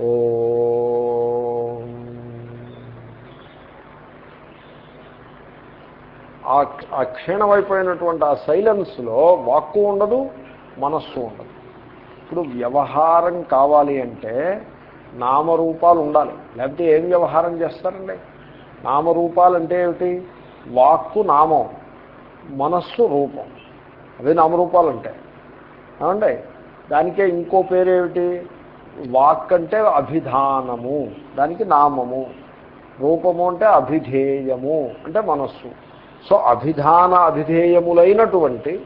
ఓ. ఆ క్షీణమైపోయినటువంటి ఆ సైలెన్స్లో వాక్కు ఉండదు మనస్సు ఉండదు. ఇప్పుడు వ్యవహారం కావాలి అంటే నామరూపాలు ఉండాలి. లేకపోతే ఏం వ్యవహారం చేస్తారండి? నామరూపాలు అంటే ఏమిటి? వాక్కు నామం మనస్సు రూపం. అదే నామరూపాలు ఉంటాయి ఏమండి? దానికే ఇంకో పేరేమిటి? వాక్ అంటే అభిధానము దానికి నామము. రూపము అంటే అభిధేయము అంటే మనస్సు. సో అభిధాన అభిధేయములైనటువంటి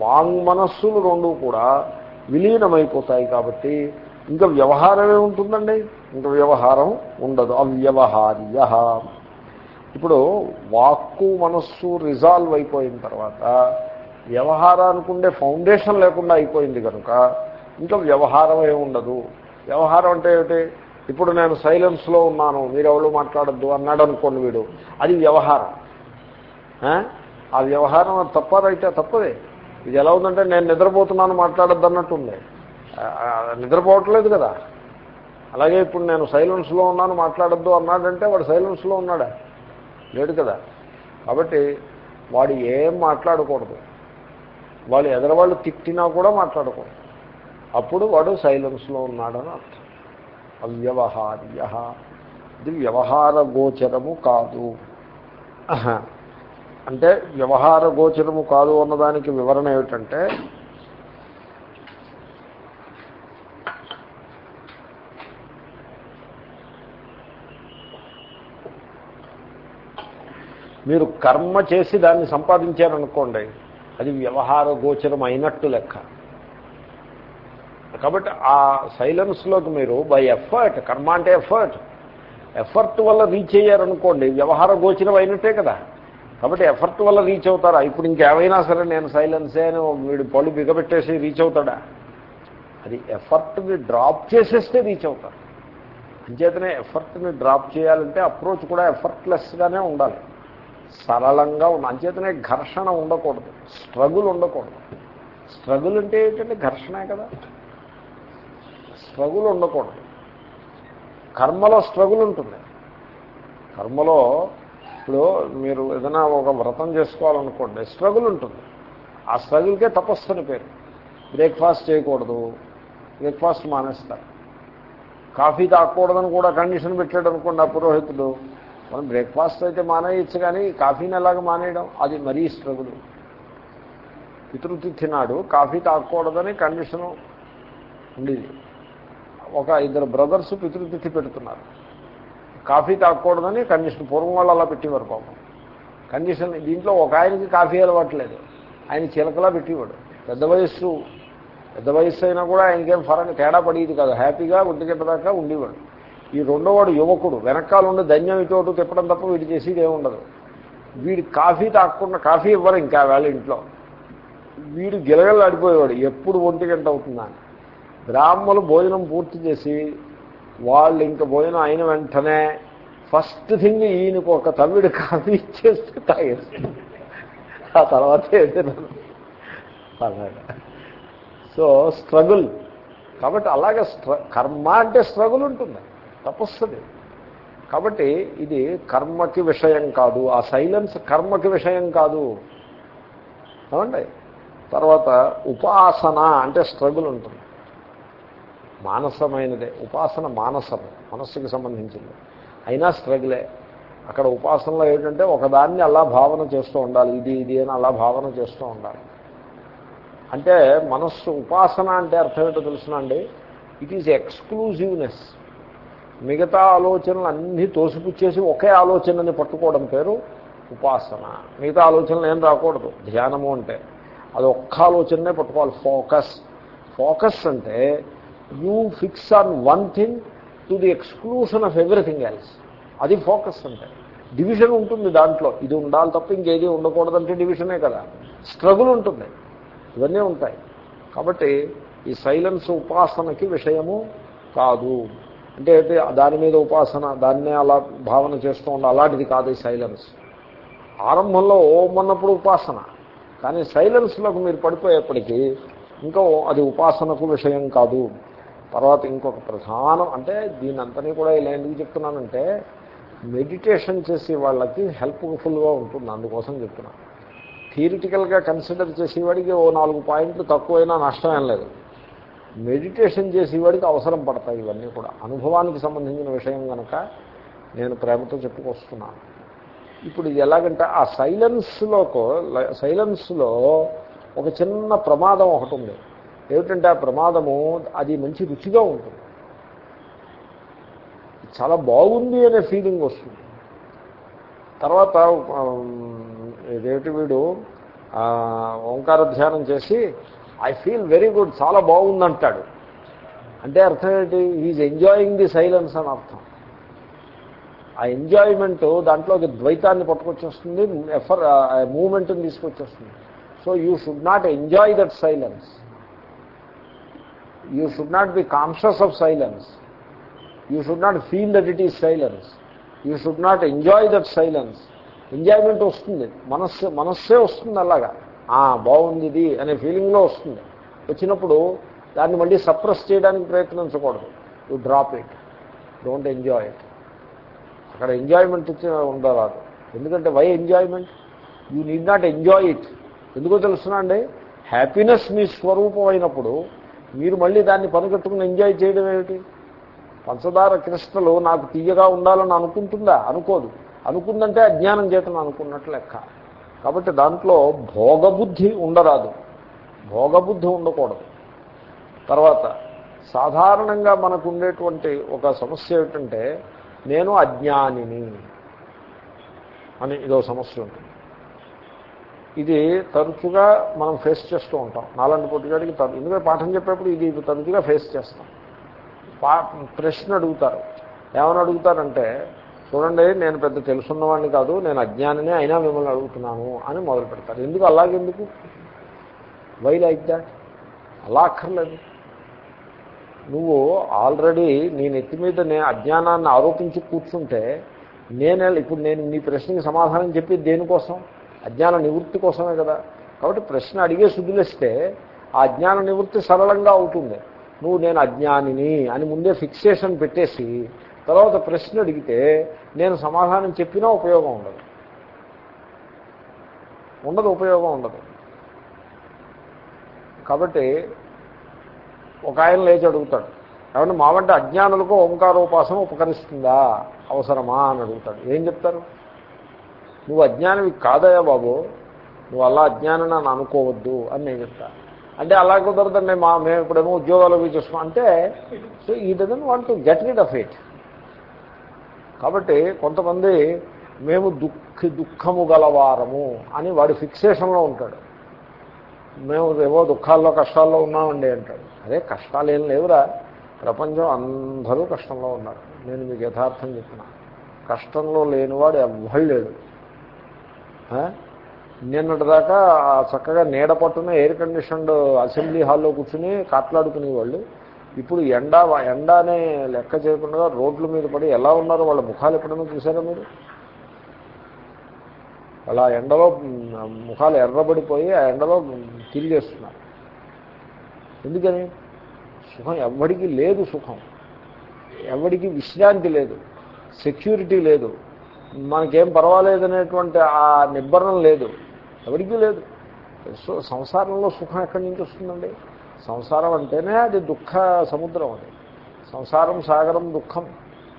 వాంగ్మనస్సులు రెండు కూడా విలీనమైపోతాయి కాబట్టి ఇంకా వ్యవహారమే ఉంటుందండి. ఇంకా వ్యవహారం ఉండదు. అవ్యవహార్య. ఇప్పుడు వాక్కు మనస్సు రిజాల్వ్ అయిపోయిన తర్వాత వ్యవహారానికి ఉండే ఫౌండేషన్ లేకుండా అయిపోయింది కనుక ఇంకా వ్యవహారం ఉండదు. వ్యవహారం అంటే ఏమిటి? ఇప్పుడు నేను సైలెన్స్లో ఉన్నాను మీరు ఎవరు మాట్లాడద్దు అన్నాడు అనుకోండి వీడు. అది వ్యవహారం. ఆ? వ్యవహారం అది తప్పదైతే తప్పదే. ఇది ఎలా ఉందంటే నేను నిద్రపోతున్నాను మాట్లాడద్దు అన్నట్టుంది నిద్రపోవట్లేదు కదా. అలాగే ఇప్పుడు నేను సైలెన్స్లో ఉన్నాను మాట్లాడద్దు అన్నాడంటే వాడు సైలెన్స్లో ఉన్నాడా? లేడు కదా. కాబట్టి వాడు ఏం మాట్లాడకూడదు. వాళ్ళు ఎదరవాళ్ళు తిట్టినా కూడా మాట్లాడకూడదు. అప్పుడు వాడు సైలెన్స్లో ఉన్నాడని అర్థం. అవ్యవహార్య. ఇది వ్యవహార గోచరము కాదు. అంటే వ్యవహార గోచరము కాదు అన్నదానికి వివరణ ఏమిటంటే మీరు కర్మ చేసి దాన్ని సంపాదించారనుకోండి అది వ్యవహార గోచరం అయినట్టు లెక్క. కాబట్టి ఆ సైలెన్స్లోకి మీరు బై ఎఫర్ట్ కర్మ అంటే ఎఫర్ట్. ఎఫర్ట్ వల్ల రీచ్ అయ్యారనుకోండి వ్యవహార గోచరం అయినట్టే కదా. కాబట్టి ఎఫర్ట్ వల్ల రీచ్ అవుతారా? ఇప్పుడు ఇంకేమైనా సరే నేను సైలెన్సే అని వీడు పళ్ళు బిగబెట్టేసి రీచ్ అవుతాడా? అది ఎఫర్ట్ని డ్రాప్ చేసేస్తే రీచ్ అవుతారు. అంచేతనే ఎఫర్ట్ని డ్రాప్ చేయాలంటే అప్రోచ్ కూడా ఎఫర్ట్లెస్గానే ఉండాలి. సరళంగా ఉండాలి అంచేతనే ఘర్షణ ఉండకూడదు. స్ట్రగుల్ ఉండకూడదు. స్ట్రగుల్ అంటే ఏంటంటే ఘర్షణే కదా. స్ట్రగుల్ ఉండకూడదు. కర్మలో స్ట్రగుల్ ఉంటుంది. కర్మలో ఇప్పుడు మీరు ఏదైనా ఒక వ్రతం చేసుకోవాలనుకోండి స్ట్రగుల్ ఉంటుంది. ఆ స్ట్రగుల్కే తపస్సు అని పేరు. బ్రేక్ఫాస్ట్ చేయకూడదు. బ్రేక్ఫాస్ట్ మానేస్తారు. కాఫీ తాగకూడదని కూడా కండిషన్ పెట్టాడు అనుకోండి ఆ పురోహితుడు. మనం బ్రేక్ఫాస్ట్ అయితే మానేయచ్చు కానీ కాఫీని ఎలాగ మానేయడం? అది మరీ స్ట్రగుల్. పితృతిథి నాడు కాఫీ తాగకూడదని కండిషను ఉండేది. ఒక ఇద్దరు బ్రదర్స్ పితృతిథి పెడుతున్నారు. కాఫీ తాగకూడదని కండిషన్ పూర్వం వాళ్ళు అలా పెట్టేవారు పాపం. కండిషన్ దీంట్లో ఒక ఆయనకి కాఫీ అలవాట్లేదు ఆయన చిలకలా పెట్టేవాడు. పెద్ద వయస్సు పెద్ద వయస్సు అయినా కూడా ఆయనకేం ఫరక తేడా పడేది కాదు. హ్యాపీగా ఒంటిగంట దాకా ఉండేవాడు. ఈ రెండోవాడు యువకుడు వెనకాల ఉండి ధన్యం ఇటు తిప్పడం తప్ప వీడు చేసేది ఏముండదు వీడు కాఫీ తాగకుండా కాఫీ ఇవ్వరు ఇంకా వాళ్ళ ఇంట్లో. వీడు గిలగలు ఆడిపోయేవాడు ఎప్పుడు ఒంటి గంట అవుతుందా అని. బ్రాహ్మలు భోజనం పూర్తి చేసి వాళ్ళు ఇంక భోజనం అయిన వెంటనే ఫస్ట్ థింగ్ ఈయనకు ఒక తమిడు కాఫీ ఇచ్చేస్తే తాగేస్తుంది ఆ తర్వాత ఏదైనా అలాగా సో స్ట్రగుల్. కాబట్టి అలాగే స్ట్ర కర్మ అంటే స్ట్రగుల్ ఉంటుంది. తపస్సుది. కాబట్టి ఇది కర్మకి విషయం కాదు. ఆ సైలెన్స్ కర్మకి విషయం కాదు. ఏమండి? తర్వాత ఉపాసన అంటే స్ట్రగుల్ ఉంటుంది. మానసమైనదే. ఉపాసన మానసము మనస్సుకి సంబంధించింది. అయినా స్ట్రగులే. అక్కడ ఉపాసనలో ఏంటంటే ఒకదాన్ని అలా భావన చేస్తూ ఉండాలి. ఇది ఇది అని అలా భావన చేస్తూ ఉండాలి. అంటే మనస్సు ఉపాసన అంటే అర్థం ఏంటో తెలుసునండి ఇట్ ఈజ్ ఎక్స్క్లూజివ్నెస్ మిగతా ఆలోచనలు అన్నీ తోసిపుచ్చేసి ఒకే ఆలోచనని పట్టుకోవడం పేరు ఉపాసన. మిగతా ఆలోచనలు ఏం రాకూడదు. ధ్యానము అంటే. అది ఒక్క ఆలోచననే పట్టుకోవాలి. ఫోకస్ ఫోకస్ అంటే you fix on one thing to the exclusion of everything else. అది ఫోకస్ అంటే. డివిజన్ ఉంటుంది దాంట్లో. ఇది ఉండాలి తప్ప ఇంకేది ఉండకూడదంటే డివిజనే కదా. స్ట్రగుల్ ఉంటుంది. ఇవన్నీ ఉంటాయి. కాబట్టి ఈ సైలెన్స్ ఉపాసనకి విషయము కాదు. అంటే దాని మీద ఉపాసన దాన్నే అలా భావన చేస్తూ ఉండాలి అలాంటిది కాదు ఈ సైలెన్స్. ఆరంభంలో ఓం అన్నప్పుడు ఉపాసన. కానీ సైలెన్స్లోకి మీరు పడిపోయేప్పటికీ ఇంకా అది ఉపాసనకు విషయం కాదు. తర్వాత ఇంకొక ప్రధానం అంటే దీని అంతని కూడా ఇలా ఎందుకు చెప్తున్నానంటే మెడిటేషన్ చేసే వాళ్ళకి హెల్ప్ఫుల్గా ఉంటుంది అందుకోసం చెప్తున్నాను థియరిటికల్గా కన్సిడర్ చేసేవాడికి ఓ నాలుగు పాయింట్లు తక్కువైనా నష్టం ఏం లేదు. మెడిటేషన్ చేసేవాడికి అవసరం పడతాయి ఇవన్నీ కూడా. అనుభవానికి సంబంధించిన విషయం కనుక నేను ప్రేమతో చెప్పుకొస్తున్నాను ఇప్పుడు ఇది ఎలాగంటే ఆ సైలెన్స్లో సైలెన్స్లో ఒక చిన్న ప్రమాదం ఒకటి ఉంది. ఏమిటంటే ఆ ప్రమాదము అది మంచి రుచిగా ఉంటుంది. చాలా బాగుంది అనే ఫీలింగ్ వస్తుంది. తర్వాత ఇదేమిటి వీడు? ఓంకార ధ్యానం చేసి ఐ ఫీల్ వెరీ గుడ్ చాలా బాగుంది అంటాడు అంటే అర్థం ఏంటి? ఈజ్ ఎంజాయింగ్ ది సైలెన్స్ అని అర్థం. ఆ ఎంజాయ్మెంట్ దాంట్లో ద్వైతాన్ని పట్టుకొచ్చేస్తుంది ఎఫర్ మూమెంట్ని తీసుకొచ్చేస్తుంది. So you should not enjoy that silence you should not be conscious of silence you should not feel that it is silence you should not enjoy that silence enjoyment వస్తుంది. మనస్సు మనస్సే వస్తుంది అలాగా. బాగుంది ఇది అనే ఫీలింగ్లో వస్తుంది. వచ్చినప్పుడు దాన్ని మళ్ళీ సప్రెస్ చేయడానికి ప్రయత్నించకూడదు. You drop it don't enjoy it అక్కడ ఎంజాయ్మెంట్ ఉండరాదు. ఎందుకంటే why enjoyment you need not enjoy it ఎందుకో తెలుసునండి హ్యాపీనెస్ మీ స్వరూపం అయినప్పుడు మీరు మళ్ళీ దాన్ని పనికట్టుకుని ఎంజాయ్ చేయడం ఏమిటి? పంచదార కృష్ణలు నాకు తీయగా ఉండాలని అనుకుంటుందా? అనుకోదు. అనుకుందంటే అజ్ఞానం చేతను అనుకున్నట్లు లెక్క. కాబట్టి దాంట్లో భోగబుద్ధి ఉండరాదు. భోగబుద్ధి ఉండకూడదు. తర్వాత సాధారణంగా మనకు ఉండేటువంటి ఒక సమస్య ఏమిటంటే నేను అజ్ఞానిని అని ఇదో సమస్య ఉంటుంది. ఇది తరచుగా మనం ఫేస్ చేస్తూ ఉంటాం. నాలాంటి పొట్టిగాడికి తరచు ఎందుకంటే పాఠం చెప్పేప్పుడు ఇది తరచుగా ఫేస్ చేస్తాం. ప్రశ్న అడుగుతారు. ఏమని అడుగుతారంటే చూడండి నేను పెద్ద తెలుసున్నవాడిని కాదు నేను అజ్ఞానిని అయినా మిమ్మల్ని అడుగుతున్నాను అని మొదలు పెడతారు. ఎందుకు అలాగెందుకు? వై లైక్ దాట్ అలా అక్కర్లేదు. నువ్వు ఆల్రెడీ నీ నెత్తి మీద నేను అజ్ఞానాన్ని ఆరోపించి కూర్చుంటే నేనే ఇప్పుడు నేను నీ ప్రశ్నకి సమాధానం చెప్పి దేనికోసం? అజ్ఞాన నివృత్తి కోసమే కదా. కాబట్టి ప్రశ్న అడిగే శుద్ధులిస్తే ఆ అజ్ఞాన నివృత్తి సరళంగా అవుతుంది. నువ్వు నేను అజ్ఞానిని అని ముందే ఫిక్సేషన్ పెట్టేసి తర్వాత ప్రశ్న అడిగితే నేను సమాధానం చెప్పినా ఉపయోగం ఉండదు. ఉండదు ఉపయోగం ఉండదు. కాబట్టి ఒక ఆయన లేచి అడుగుతాడు. కాబట్టి మావంటే అజ్ఞానులకు ఓంకారోపాసన ఉపకరిస్తుందా? అవసరమా? అని అడుగుతాడు. ఏం చెప్తారు? నువ్వు అజ్ఞానవి కాదయా బాబు. నువ్వు అలా అజ్ఞానం అని అనుకోవద్దు అని నేను చెప్తా. అంటే అలా కుదరదండి మా మేము ఇప్పుడేమో ఉద్యోగాలు చూసుకున్నాం. అంటే సో ఈ doesn't want to get rid of it కాబట్టి కొంతమంది మేము దుఃఖ దుఃఖము గలవారము అని వాడి ఫిక్సేషన్లో ఉంటాడు. మేము ఏవో దుఃఖాల్లో కష్టాల్లో ఉన్నామండి అంటాడు. అదే కష్టాలు ఏం లేవురా. ప్రపంచం అందరూ కష్టంలో ఉన్నారు. నేను మీకు యథార్థం చెప్తున్నా. కష్టంలో లేనివాడు ఎవ్వడు లేడు. నిన్నటిదాకా చక్కగా నీడ పట్టున ఎయిర్ కండిషన్డ్ అసెంబ్లీ హాల్లో కూర్చుని కాట్లాడుకునేవాళ్ళు. ఇప్పుడు ఎండ ఎండ అనే లెక్క చేయకుండా రోడ్ల మీద పడి ఎలా ఉన్నారో వాళ్ళ ముఖాలు ఎప్పుడైనా చూసారా మీరు? అలా ఎండలో ముఖాలు ఎర్రబడిపోయి ఆ ఎండలో తిరిగేస్తున్నారు. ఎందుకని? సుఖం ఎవడికి లేదు సుఖం. ఎవడికి విశ్రాంతి లేదు. సెక్యూరిటీ లేదు. మనకేం పర్వాలేదనేటువంటి ఆ నిబ్బరం లేదు. ఎవరికీ లేదు. సో సంసారంలో సుఖం ఎక్కడి నుంచి వస్తుందండి? సంసారం అంటేనే అది దుఃఖ సముద్రం అది. సంసారం సాగరం దుఃఖం.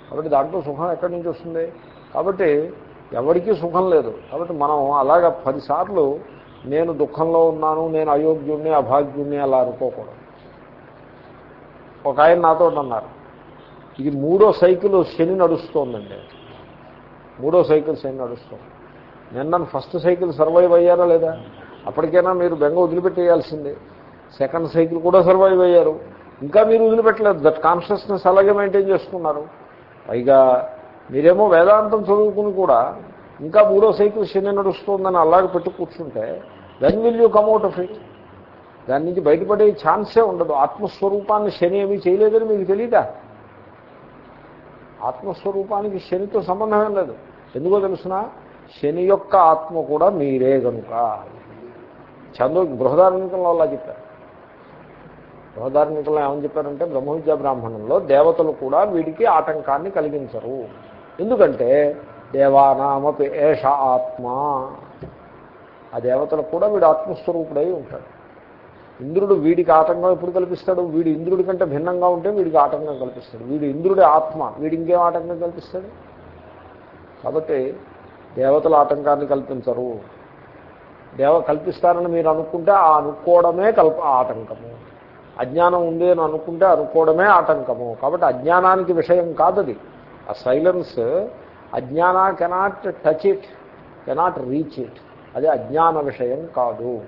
కాబట్టి దాంట్లో సుఖం ఎక్కడి నుంచి వస్తుంది? కాబట్టి ఎవరికీ సుఖం లేదు. కాబట్టి మనం అలాగ పదిసార్లు నేను దుఃఖంలో ఉన్నాను నేను అయోగ్యుణ్ణి అభాగ్యుణ్ణి అలా అనుకోకూడదు. ఒక ఆయన నాతో అన్నారు ఇది మూడో సైకిల్ శని నడుస్తోందండి. మూడో సైకిల్ ఏం నడుస్తాం నిన్న ఫస్ట్ సైకిల్ సర్వైవ్ అయ్యారా లేదా? అప్పటికైనా మీరు బెంగ వదిలిపెట్టేయాల్సిందే. సెకండ్ సైకిల్ కూడా సర్వైవ్ అయ్యారు. ఇంకా మీరు వదిలిపెట్టలేదు. దట్ కాన్షియస్నెస్ అలాగే మెయింటైన్ చేసుకున్నారు. పైగా మీరేమో వేదాంతం చదువుకుని కూడా ఇంకా మూడో సైకిల్ శని నడుస్తుందని అలాగే పెట్టు కూర్చుంటే then will you come out of it దాని నుంచి బయటపడే ఛాన్సే ఉండదు. ఆత్మస్వరూపాన్ని శని ఏమీ చేయలేదని మీకు తెలీదా? ఆత్మస్వరూపానికి శనితో సంబంధం లేదు. ఎందుకో తెలుసిన? శని యొక్క ఆత్మ కూడా మీరే కనుక చంద్రు బృహదార్మికంలో అలా చెప్పారు. బృహదార్మికంలో ఏమని చెప్పారంటే బ్రహ్మవిద్యా బ్రాహ్మణంలో దేవతలు కూడా వీడికి ఆటంకాన్ని కలిగించరు. ఎందుకంటే దేవానామపి ఏష ఆత్మ. ఆ దేవతలకు కూడా వీడు ఆత్మస్వరూపుడై ఉంటాడు. ఇంద్రుడు వీడికి ఆటంకం ఎప్పుడు కల్పిస్తాడు? వీడు ఇంద్రుడి కంటే భిన్నంగా ఉంటే వీడికి ఆటంకం కల్పిస్తాడు. వీడు ఇంద్రుడి ఆత్మ వీడి ఇంకేం ఆటంకం కల్పిస్తాడు? కాబట్టి దేవతలు ఆటంకాన్ని కల్పించరు. దేవ కల్పిస్తారని మీరు అనుకుంటే ఆ అనుకోవడమే కల్ప ఆటంకము. అజ్ఞానం ఉంది అని అనుకుంటే అనుకోవడమే ఆటంకము. కాబట్టి అజ్ఞానానికి విషయం కాదది ఆ సైలెన్స్ అజ్ఞాన cannot touch it cannot reach it అది అజ్ఞాన విషయం కాదు.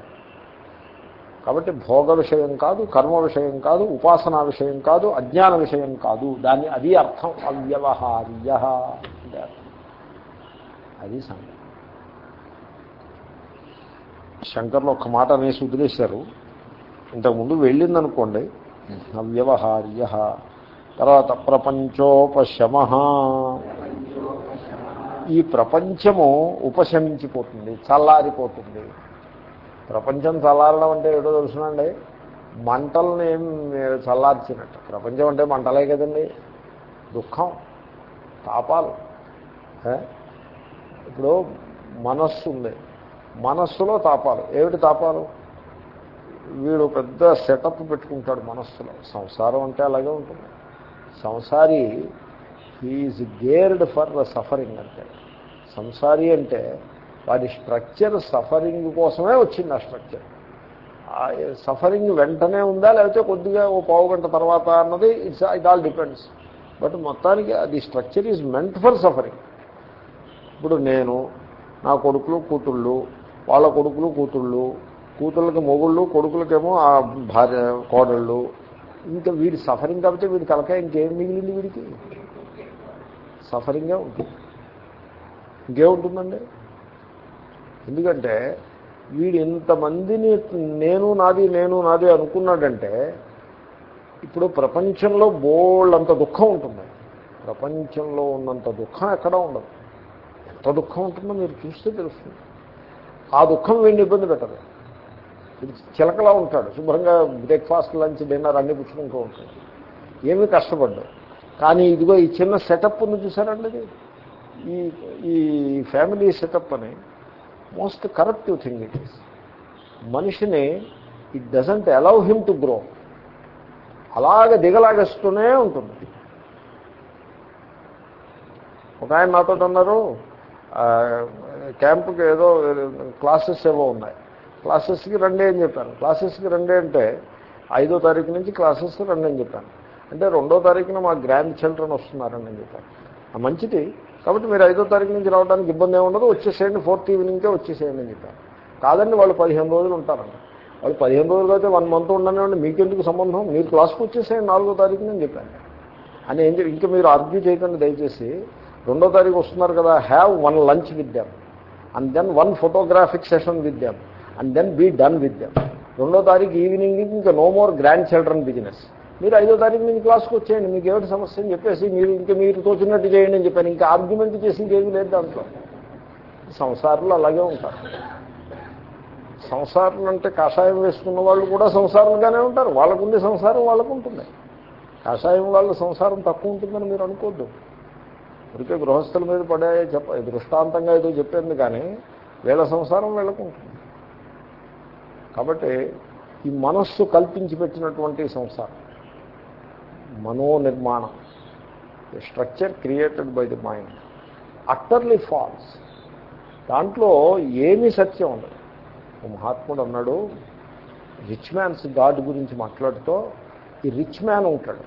కాబట్టి భోగ విషయం కాదు కర్మ విషయం కాదు ఉపాసనా విషయం కాదు అజ్ఞాన విషయం కాదు. దాని అది అర్థం అవ్యవహార్య. అది సంగతి. శంకర్లు ఒక్క మాట అనేసి వదిలేశారు. ఇంతకుముందు వెళ్ళిందనుకోండి అవ్యవహార్య తర్వాత ప్రపంచోపశమ. ఈ ప్రపంచము ఉపశమించిపోతుంది చల్లారిపోతుంది. ప్రపంచం చల్లారడం అంటే ఏదో తెలుసునండి మంటల్ని ఏం చల్లార్చినట్టు. ప్రపంచం అంటే మంటలే కదండి దుఃఖం తాపాలు ఇప్పుడు మనస్సు ఉంది. మనస్సులో తాపాలు. ఏమిటి తాపాలు? వీడు పెద్ద సెటప్ పెట్టుకుంటాడు మనస్సులో. సంసారం అంటే అలాగే ఉంటుంది. సంసారి he is geared for the suffering అంటే. సంసారి అంటే వాడి స్ట్రక్చర్ సఫరింగ్ కోసమే వచ్చింది ఆ స్ట్రక్చర్ సఫరింగ్ వెంటనే ఉందా లేకపోతే కొద్దిగా ఓ పావు గంట తర్వాత అన్నది it's it all depends but మొత్తానికి అది structure is meant for suffering ఇప్పుడు నేను నా కొడుకులు కూతుళ్ళు వాళ్ళ కొడుకులు కూతుళ్ళు కూతుళ్ళకి మొగుళ్ళు కొడుకులకేమో ఆ భార్య కోడళ్ళు ఇంకా వీడి సఫరింగ్ కాబట్టి వీడి తలకాయ ఇంకేం మిగిలింది వీడికి? సఫరింగే ఉంటుంది. ఇంకేముంటుందండి? ఎందుకంటే వీడు ఇంతమందిని నేను నాది నేను నాది అనుకున్నాడంటే ఇప్పుడు ప్రపంచంలో బోళ్ళంత దుఃఖం ఉంటుంది. ప్రపంచంలో ఉన్నంత దుఃఖం ఎక్కడ ఉండదు. ఎంత దుఃఖం ఉంటుందో మీరు చూస్తే తెలుస్తుంది. ఆ దుఃఖం వీడిని ఇబ్బంది పెట్టదు. ఇది చిలకలా ఉంటాడు. శుభ్రంగా బ్రేక్ఫాస్ట్ లంచ్ డిన్నర్ అన్నీ పుచ్చుకుంటూ ఉంటాడు. ఏమీ కష్టపడ్డాడు కానీ ఇదిగో ఈ చిన్న సెటప్ ఉంది చూసారండి ఇది ఈ ఈ ఫ్యామిలీ సెటప్ అని most corruptive thing it is. మనిషిని it doesn't allow him to grow. అలాగ దిగలాగేస్తూనే ఉంటుంది. ఒక ఆయన నాతో అన్నారు క్యాంపుకి ఏదో క్లాసెస్ ఏవో ఉన్నాయి. క్లాసెస్కి రండి అని చెప్పాను క్లాసెస్కి రండి అంటే ఐదో తారీఖు నుంచి క్లాసెస్ రండి అని చెప్పాను అంటే రెండో తారీఖున మా గ్రాండ్ చిల్డ్రన్ వస్తున్నారని అని చెప్పాను ఆ మంచిది. కాబట్టి మీరు ఐదో తారీఖు నుంచి రావడానికి ఇబ్బంది ఏముండదు వచ్చేసేయండి ఫోర్త్ ఈవినింగ్కే వచ్చేసేయండి అని చెప్పాను కాదండి వాళ్ళు పదిహేను రోజులు ఉంటారండి వాళ్ళు పదిహేను రోజులు అయితే వన్ మంత్ ఉండనివ్వండి మీకెందుకు సంబంధం? మీరు క్లాస్కి వచ్చేసేయండి నాలుగో తారీఖు అని చెప్పాను అని ఏం ఇంకా మీరు ఆర్గ్యూ చేయకండి దయచేసి. రెండో తారీఖు వస్తున్నారు కదా have one lunch with them and then one photographic session with them and then be done with them రెండో తారీఖు ఈవినింగ్ ఇంకా no more grand children business మీరు ఐదో తారీఖు నుంచి క్లాస్కి వచ్చేయండి మీకు ఏమిటి సమస్య అని చెప్పేసి మీరు ఇంకా మీరు తోచినట్టు చేయండి అని చెప్పాను. ఇంకా ఆర్గ్యుమెంట్ చేసింది ఏమీ లేదు దాంట్లో. సంసారంలో అలాగే ఉంటారు. సంసారం అంటే కషాయం వేసుకున్న వాళ్ళు కూడా సంసారంగానే ఉంటారు. వాళ్ళకుండే సంసారం వాళ్ళకు ఉంటుంది కషాయం వాళ్ళ సంసారం తక్కువ ఉంటుందని మీరు అనుకోవద్దు ఇదికే గృహస్థుల మీద పడే చెప్ప దృష్టాంతంగా ఏదో చెప్పింది కానీ వీళ్ళ సంసారం వెళ్ళకుంటుంది కాబట్టి ఈ మనస్సు కల్పించి పెట్టినటువంటి సంసారం మనోనిర్మాణం structure created by the mind utterly false దాంట్లో ఏమీ సత్యం ఉండదు. ఓ మహాత్ముడు అన్నాడు రిచ్ మ్యాన్స్ గాడ్ గురించి మాట్లాడుతూ ఈ రిచ్ మ్యాన్ ఉంటాడు.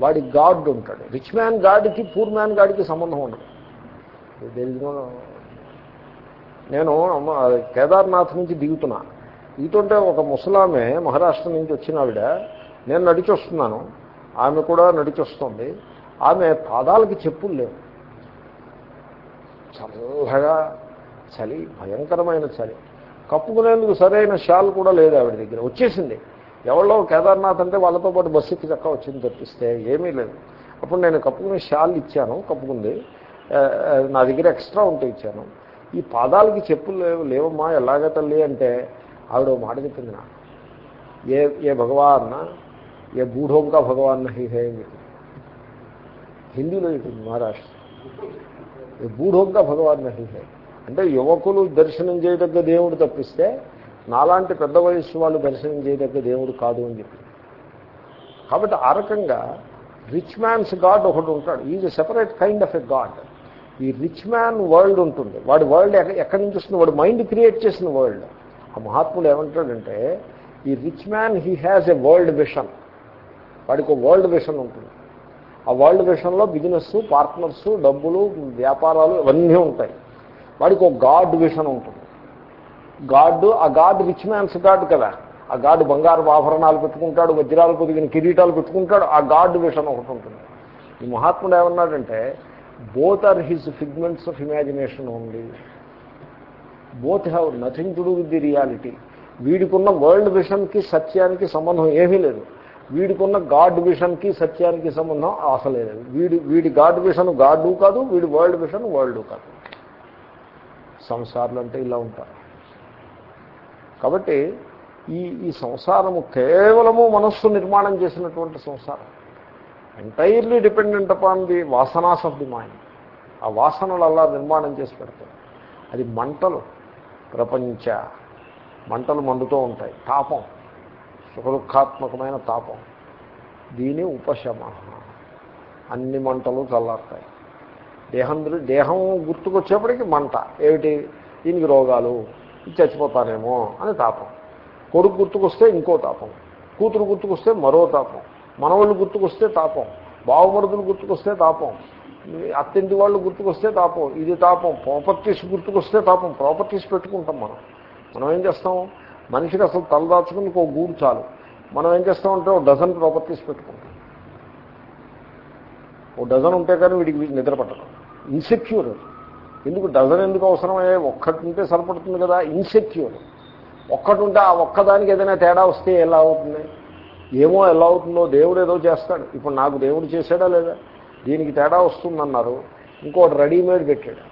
వాడి గాడ్ ఉంటాడు. రిచ్ మ్యాన్ గాడ్కి పూర్ మ్యాన్ గాడ్కి సంబంధం ఉండదు. తెలిసిన నేను అమ్మ- కేదార్నాథ్ నుంచి దిగుతున్నా. దిగుతుంటే ఒక ముసలామె మహారాష్ట్ర నుంచి వచ్చిన ఆవిడ నేను నడిచి వస్తున్నాను ఆమె కూడా నడిచి వస్తుంది ఆమె పాదాలకి చెప్పులు లేవు. చల్లగా చలి భయంకరమైన చలి. కప్పుకునేందుకు సరైన షాల్ కూడా లేదు ఆవిడ దగ్గర. వచ్చేసింది. ఎవరో కేదార్నాథ్ అంటే వాళ్ళతో పాటు బస్సు ఎక్కి చక్క వచ్చింది తప్పిస్తే ఏమీ లేదు. అప్పుడు నేను కప్పుకునే షాల్ ఇచ్చాను కప్పుకుంది. నా దగ్గర ఎక్స్ట్రా ఉంటే ఇచ్చాను. ఈ పాదాలకి చెప్పులు లేవు లేవమ్మా ఎలాగ తల్లి అంటే ఆవిడ ఓ మాట చెప్పింది నా ఏ ఏ భగవాన్న ఏ బూఢోంకా భగవాన్ నహి హే హిందీలో చెప్పింది మహారాష్ట్ర. ఏ బూఢోంకా భగవాన్ నహి హే. అంటే యువకులు దర్శనం చేయదగ్గ దేవుడు తప్పిస్తే నాలాంటి పెద్ద వయస్సు వాళ్ళు దర్శనం చేయదగ్గ దేవుడు కాదు అని చెప్పి. కాబట్టి ఆ రకంగా రిచ్ మ్యాన్స్ గాడ్ ఒకటి ఉంటాడు. Is a separate kind of a god ఈ రిచ్ మ్యాన్ వరల్డ్ ఉంటుంది. వాడి వరల్డ్ ఎక్కడి నుంచి వస్తుంది? వాడు మైండ్ క్రియేట్ చేసిన వరల్డ్ ఆ మహాత్ముడు ఏమంటాడంటే ఈ rich man he has a world vision వాడికి ఒక వరల్డ్ విషన్ ఉంటుంది. ఆ వరల్డ్ విషన్లో బిజినెస్ పార్ట్నర్స్ డబ్బులు వ్యాపారాలు ఇవన్నీ ఉంటాయి. వాడికి ఒక గాడ్ విషన్ ఉంటుంది. గాడ్ ఆ గాడ్ రిచ్ మ్యాన్స్ గాడ్ కదా. ఆ గాడ్ బంగారు ఆభరణాలు పెట్టుకుంటాడు వజ్రాలు పొదిగిన కిరీటాలు పెట్టుకుంటాడు ఆ గాడ్ విషన్ ఒకటి ఉంటుంది. ఈ మహాత్ముడు ఏమన్నాడంటే both are his figments of imagination only both have nothing to do with the reality వీడికున్న world విషన్కి సత్యానికి సంబంధం ఏమీ లేదు. వీడికున్న గాడ్ విషన్కి సత్యానికి సంబంధం అసలే లేదు. వీడి వీడి గాడ్ విషన్ గాడు కాదు వీడి వరల్డ్ విషన్ వరల్డ్ కాదు. సంసారాలు అంటే ఇలా ఉంటారు. కాబట్టి ఈ ఈ సంసారము కేవలము మనస్సు నిర్మాణం చేసినటువంటి సంసారం. Entirely dependent upon the vasanas of the mind ఆ వాసనలు అలా నిర్మాణం చేసి పెడతాయి. అది మంటలు ప్రపంచ మంటలు మండుతూ ఉంటాయి. తాపం సుఖదుఖాత్మకమైన తాపం. దీని ఉపశమ. అన్ని మంటలు చల్లారుతాయి. దేహం దేహం గుర్తుకొచ్చేప్పటికి మంట. ఏమిటి? దీనికి రోగాలు చచ్చిపోతానేమో అని తాపం. కొడుకు గుర్తుకొస్తే ఇంకో తాపం. కూతురు గుర్తుకొస్తే మరో తాపం. మనవాళ్ళు గుర్తుకొస్తే తాపం. బావమరుదులు గుర్తుకొస్తే తాపం. అత్తింటి వాళ్ళు గుర్తుకొస్తే తాపం. ఇది తాపం. ప్రాపర్టీస్ గుర్తుకొస్తే తాపం. ప్రాపర్టీస్ పెట్టుకుంటాం మనం. మనం ఏం చేస్తాం? మనిషికి అసలు తలదాచుకుని ఒక గూడు చాలు. మనం ఏం చేస్తామంటే ఒక డజన్ ప్రాపర్టీస్ పెట్టుకుంటాం. ఓ డజన్ ఉంటే కానీ వీడికి వీడికి నిద్ర పట్టడం ఇన్సెక్యూర్ ఎందుకు డజన్ ఎందుకు అవసరమయ్యే? ఒక్కటి ఉంటే సరిపడుతుంది కదా ఇన్సెక్యూర్ ఒక్కటి ఉంటే ఆ ఒక్కదానికి ఏదైనా తేడా వస్తే ఎలా అవుతుంది? ఏమో ఎలా అవుతుందో దేవుడు ఏదో చేస్తాడు. ఇప్పుడు నాకు దేవుడు చేశాడా లేదా? దీనికి తేడా వస్తుందన్నారు. ఇంకోటి రెడీమేడ్ పెట్టాడు.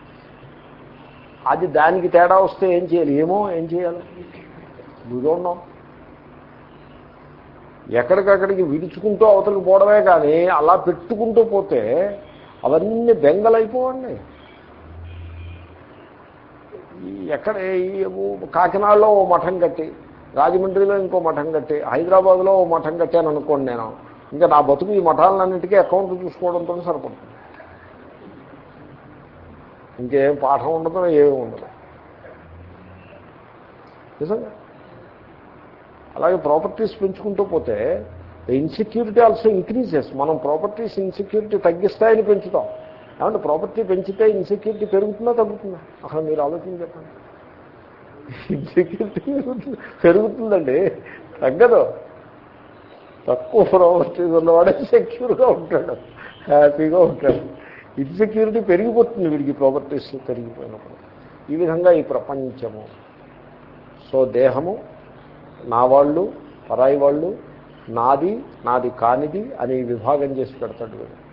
అది దానికి తేడా వస్తే ఏం చేయాలి? ఏమో ఏం చేయాలి? ఉన్నాం ఎక్కడికక్కడికి విడుచుకుంటూ అవతలికి పోవడమే కానీ అలా పెట్టుకుంటూ పోతే అవన్నీ బెంగలైపోవండి. ఎక్కడ కాకినాడలో ఓ మఠం కట్టి రాజమండ్రిలో ఇంకో మఠం కట్టి హైదరాబాద్లో ఓ మఠం కట్టాను అనుకోండి నేను. ఇంకా నా బతుకు ఈ మఠాలన్నింటికీ అకౌంట్ చూసుకోవడంతో సరిపడుతుంది. ఇంకేం పాఠం ఉండదు ఏమి ఉండదు. నిజంగా. అలాగే ప్రాపర్టీస్ పెంచుకుంటూ పోతే ఇన్సెక్యూరిటీ ఆల్సో ఇంక్రీజెస్ మనం ప్రాపర్టీస్ ఇన్సెక్యూరిటీ తగ్గిస్తాయని పెంచుతాం. ఏమంటే ప్రాపర్టీ పెంచితే ఇన్సెక్యూరిటీ పెరుగుతుందా తగ్గుతుందా? అక్కడ మీరు ఆలోచన చెప్పండి. ఇన్సెక్యూరిటీ పెరుగుతుందండి. తగ్గదు. తక్కువ ప్రాపర్టీ ఉన్నవాడే సెక్యూర్గా ఉంటాడు. హ్యాపీగా ఉంటాడు. ఇన్సెక్యూరిటీ పెరిగిపోతుంది వీడికి ప్రాపర్టీస్ పెరిగిపోయినప్పుడు. ఈ విధంగా ఈ ప్రపంచము. సో దేహము నా వాళ్ళు పరాయి వాళ్ళు నాది నాది కానిది అని విభాగం చేసి పెడతాడు వీడు.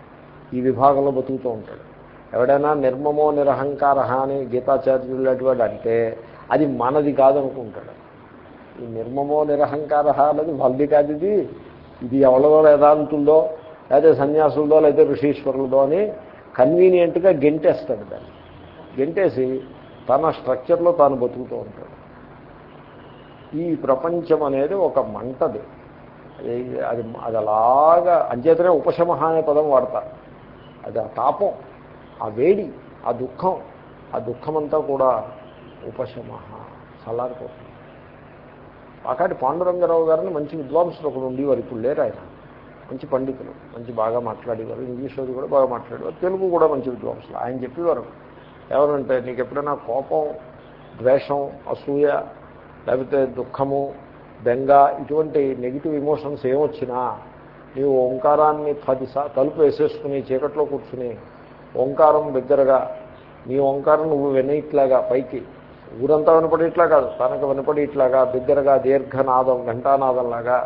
ఈ విభాగంలో బతుకుతూ ఉంటాడు. ఎవడైనా నిర్మమో నిరహంకార అని గీతాచార్యులు లాంటి వాడు అంటే అది మనది కాదనుకుంటాడు. ఈ నిర్మమో నిరహంకార అనేది వాళ్ళది కాదు ఇది ఇది ఎవరిదో వేదాంతుల్లో లేదా సన్యాసులదో లేదా ఋషీశ్వరులదో అని కన్వీనియంట్గా గెంటేస్తాడు దాన్ని. గెంటేసి తన స్ట్రక్చర్లో తాను బతుకుతూ ఉంటాడు. ఈ ప్రపంచం అనేది ఒక మంటది. అది అది అది అలాగా అంచేతనే ఉపశమ అనే పదం వాడతారు. అది ఆ తాపం ఆ వేడి ఆ దుఃఖం ఆ దుఃఖమంతా కూడా ఉపశమ చల్లారిపోతుంది. ఆకాటి పాండురంగరావు గారిని మంచి విద్వాంసులు ఒకడు ఉండేవారు ఇప్పుడు లేరు ఆయన. మంచి పండితులు మంచి బాగా మాట్లాడేవారు ఇంగ్లీష్ అది కూడా బాగా మాట్లాడేవారు తెలుగు కూడా మంచి విద్వాంసులు. ఆయన చెప్పేవారు ఎవరంటే నీకు ఎప్పుడైనా కోపం ద్వేషం అసూయ లేకపోతే దుఃఖము బెంగ ఇటువంటి నెగిటివ్ ఇమోషన్స్ ఏమొచ్చినా నీవు ఓంకారాన్ని పదిసా తలుపు వేసేసుకుని చీకట్లో కూర్చుని ఓంకారం దగ్గరగా నీ ఓంకారం నువ్వు వినయిట్లాగా పైకి. ఊరంతా వినపడేట్లా కాదు తనకు వినపడేట్లాగా దగ్గరగా దీర్ఘనాదం ఘంటానాదంలాగా.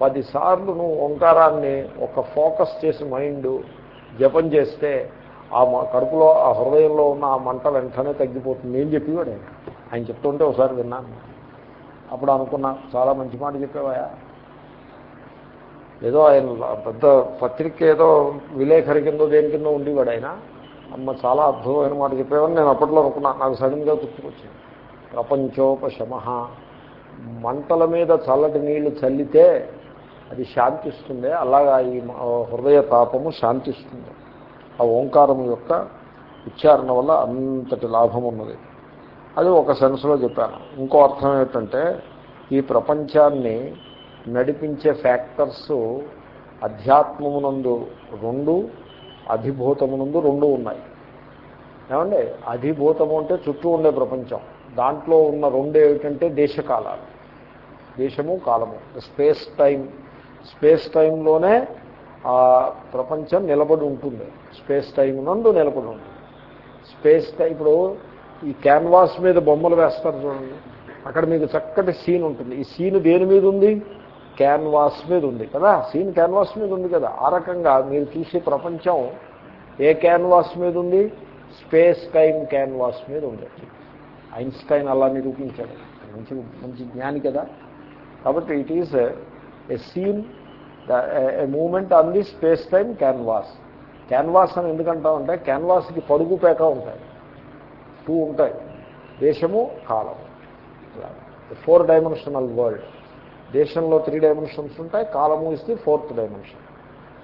పదిసార్లు నువ్వు ఓంకారాన్ని ఒక ఫోకస్ చేసి మైండ్ జపం చేస్తే ఆ కడుపులో ఆ హృదయంలో ఉన్న ఆ మంట వెంటనే తగ్గిపోతుంది. ఏం చెప్పేవాడు. ఆయన చెప్తుంటే ఒకసారి విన్నాను. అప్పుడు అనుకున్నా చాలా మంచి మాట చెప్పేవాయా? ఏదో ఆయన పెద్ద పత్రిక ఏదో విలేఖరి కిందో దేని కిందో ఉండేవాడు ఆయన. అమ్మ చాలా అద్భుతమైన మాట చెప్పేవని నేను అప్పట్లో అనుకున్నా నాకు సడన్గా గుర్తుకొచ్చింది. ప్రపంచోపశమ. మంటల మీద చల్లటి నీళ్ళు చల్లితే అది శాంతిస్తుంది. అలాగా ఈ హృదయ తాపము శాంతిస్తుంది. ఆ ఓంకారం యొక్క ఉచ్చారణ వల్ల అంతటి లాభం ఉన్నది. అది ఒక సెన్స్లో చెప్పాను. ఇంకో అర్థం ఏంటంటే ఈ ప్రపంచాన్ని నడిపించే ఫ్యాక్టర్స్ అధ్యాత్మమునందు రెండు అధిభూతమునందు రెండు ఉన్నాయి. ఏమండి? అధిభూతము అంటే చుట్టూ ఉండే ప్రపంచం. దాంట్లో ఉన్న రెండు ఏమిటంటే దేశకాలాలు. దేశము కాలము. స్పేస్ టైం స్పేస్ టైంలోనే ఆ ప్రపంచం నిలబడి ఉంటుంది. స్పేస్ టైం నందు నిలబడి ఉంటుంది. స్పేస్ టైం ఇప్పుడు ఈ క్యాన్వాస్ మీద బొమ్మలు వేస్తారు చూడండి. అక్కడ మీకు చక్కటి సీన్ ఉంటుంది. ఈ సీన్ దేని మీద ఉంది? క్యాన్వాస్ మీద ఉంది కదా? సీన్ క్యాన్వాస్ మీద ఉంది కదా? ఆ రకంగా మీరు చూసే ప్రపంచం ఏ క్యాన్వాస్ మీద ఉంది? స్పేస్ టైం క్యాన్వాస్ మీద ఉంది. ఐన్స్టైన్ అలా నిరూపించాడు. మంచి మంచి జ్ఞాని కదా. కాబట్టి it is a scene a moment on the space time canvas canvas అని ఎందుకంటామంటే క్యాన్వాస్కి పరుగు పేక ఉంటాయి. టూ ఉంటాయి. దేశము కాలం ఫోర్ డైమెన్షనల్ వరల్డ్ దేశంలో త్రీ డైమెన్షన్స్ ఉంటాయి కాలము ఇస్ ది ఫోర్త్ డైమెన్షన్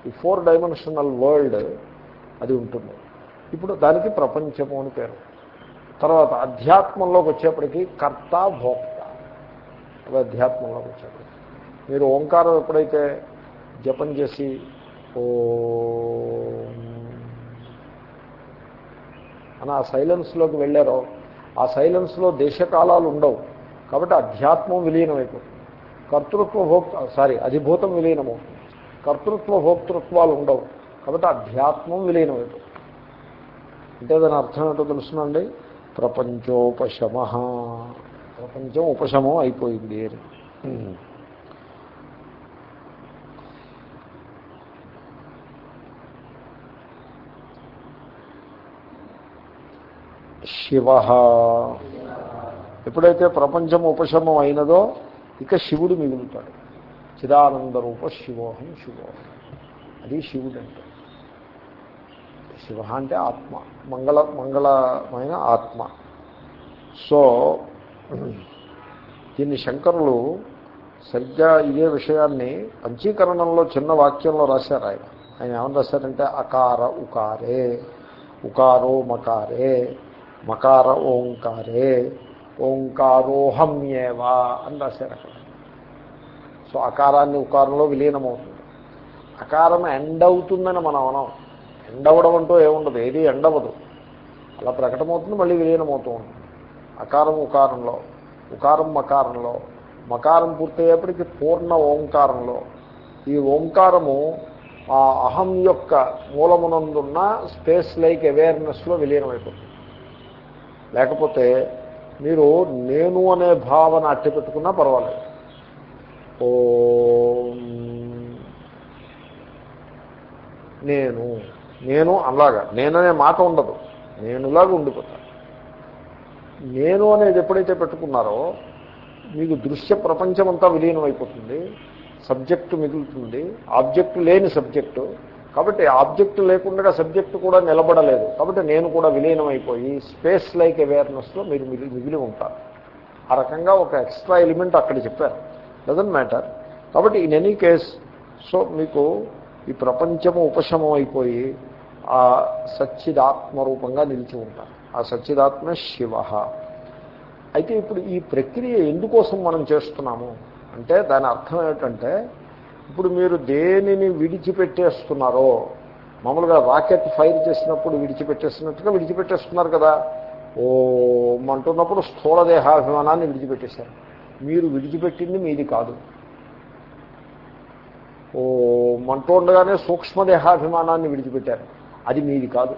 ఈ ఫోర్ డైమెన్షనల్ వరల్డ్ అది ఉంటుంది. ఇప్పుడు దానికి ప్రపంచము అని పేరు. తర్వాత అధ్యాత్మంలోకి వచ్చేప్పటికీ కర్త భోక్త. అది అధ్యాత్మంలోకి వచ్చేప్పటికి. మీరు ఓంకారం ఎప్పుడైతే జపం చేసి ఓ అని ఆ సైలెన్స్లోకి వెళ్ళారో ఆ సైలెన్స్లో దేశకాలాలు ఉండవు. కాబట్టి అధ్యాత్మం విలీనమైపోతుంది. కర్తృత్వ భోక్త సారీ అధిభూతం విలీనము. కర్తృత్వ భోక్తృత్వాలు ఉండవు. కాబట్టి అధ్యాత్మం విలీనమైపోతుంది అంటే దాని అర్థం ఏంటో తెలుసునండి? ప్రపంచోపశమ. ప్రపంచం ఉపశమం అయిపోయింది అని. శివ. ఎప్పుడైతే ప్రపంచం ఉపశమం అయినదో ఇక శివుడు మిగులుతాడు చిదానందరూప శివోహం శివోహం. అది శివుడు అంటే. శివ అంటే ఆత్మ. మంగళ మంగళమైన ఆత్మ. సో దీన్ని శంకరులు సరిగ్గా ఇదే విషయాన్ని పంచీకరణంలో చిన్న వాక్యంలో రాశారు ఆయన. ఆయన ఏమని రాశారంటే అకార ఉకారే ఉకారో మకారే మకార ఓంకారే ఓంకారోహమ్యేవా అని రాశారు అక్కడ. సో అకారాన్ని ఉకారంలో విలీనమవుతుంది. అకారం ఎండ్ అవుతుందని మనం అనం ఎండ్ అవ్వడం అంటూ ఏముండదు ఏది ఎండవదు అలా ప్రకటమవుతుంది మళ్ళీ విలీనమవుతూ ఉంటుంది. అకారం ఉకారంలో ఉకారం మకారంలో మకారం పూర్తయ్యేప్పటికీ పూర్ణ ఓంకారంలో ఈ ఓంకారము ఆ అహం యొక్క మూలమునందున్న స్పేస్ లైక్ అవేర్నెస్లో విలీనమైపోతుంది. లేకపోతే మీరు నేను అనే భావన అట్టి పెట్టుకున్నా పర్వాలేదు. ఓ. నేను నేను అలాగా నేననే మాట ఉండదు నేనులాగా ఉండిపోతాను నేను అనేది ఎప్పుడైతే పెట్టుకున్నారో మీకు దృశ్య ప్రపంచం అంతా విలీనం అయిపోతుంది సబ్జెక్టు మిగులుతుంది ఆబ్జెక్టు లేని సబ్జెక్టు కాబట్టి ఆబ్జెక్టు లేకుండా సబ్జెక్టు కూడా నిలబడలేదు. కాబట్టి నేను కూడా విలీనం అయిపోయి స్పేస్ లైక్ అవేర్నెస్లో మీరు మిగిలి మిగిలి ఉంటారు. ఆ రకంగా ఒక ఎక్స్ట్రా ఎలిమెంట్ అక్కడ చెప్పారు. Doesn't matter. కాబట్టి ఇన్ ఎనీ కేస్ సో మీకు ఈ ప్రపంచము ఉపశమం అయిపోయి ఆ సచ్చిదాత్మ రూపంగా నిలిచి ఉంటారు. ఆ సచ్చిదాత్మ శివ. అయితే ఇప్పుడు ఈ ప్రక్రియ ఎందుకోసం మనం చేస్తున్నాము? అంటే దాని అర్థం ఏమిటంటే ఇప్పుడు మీరు దేనిని విడిచిపెట్టేస్తున్నారో మామూలుగా రాకెట్ ఫైర్ చేసినప్పుడు విడిచిపెట్టేస్తున్నట్టుగా విడిచిపెట్టేస్తున్నారు కదా. ఓ అంటున్నప్పుడు స్థూల దేహాభిమానాన్ని విడిచిపెట్టేశారు. మీరు విడిచిపెట్టింది మీది కాదు. ఓ మంటూ ఉండగానే సూక్ష్మదేహాభిమానాన్ని విడిచిపెట్టారు. అది మీది కాదు.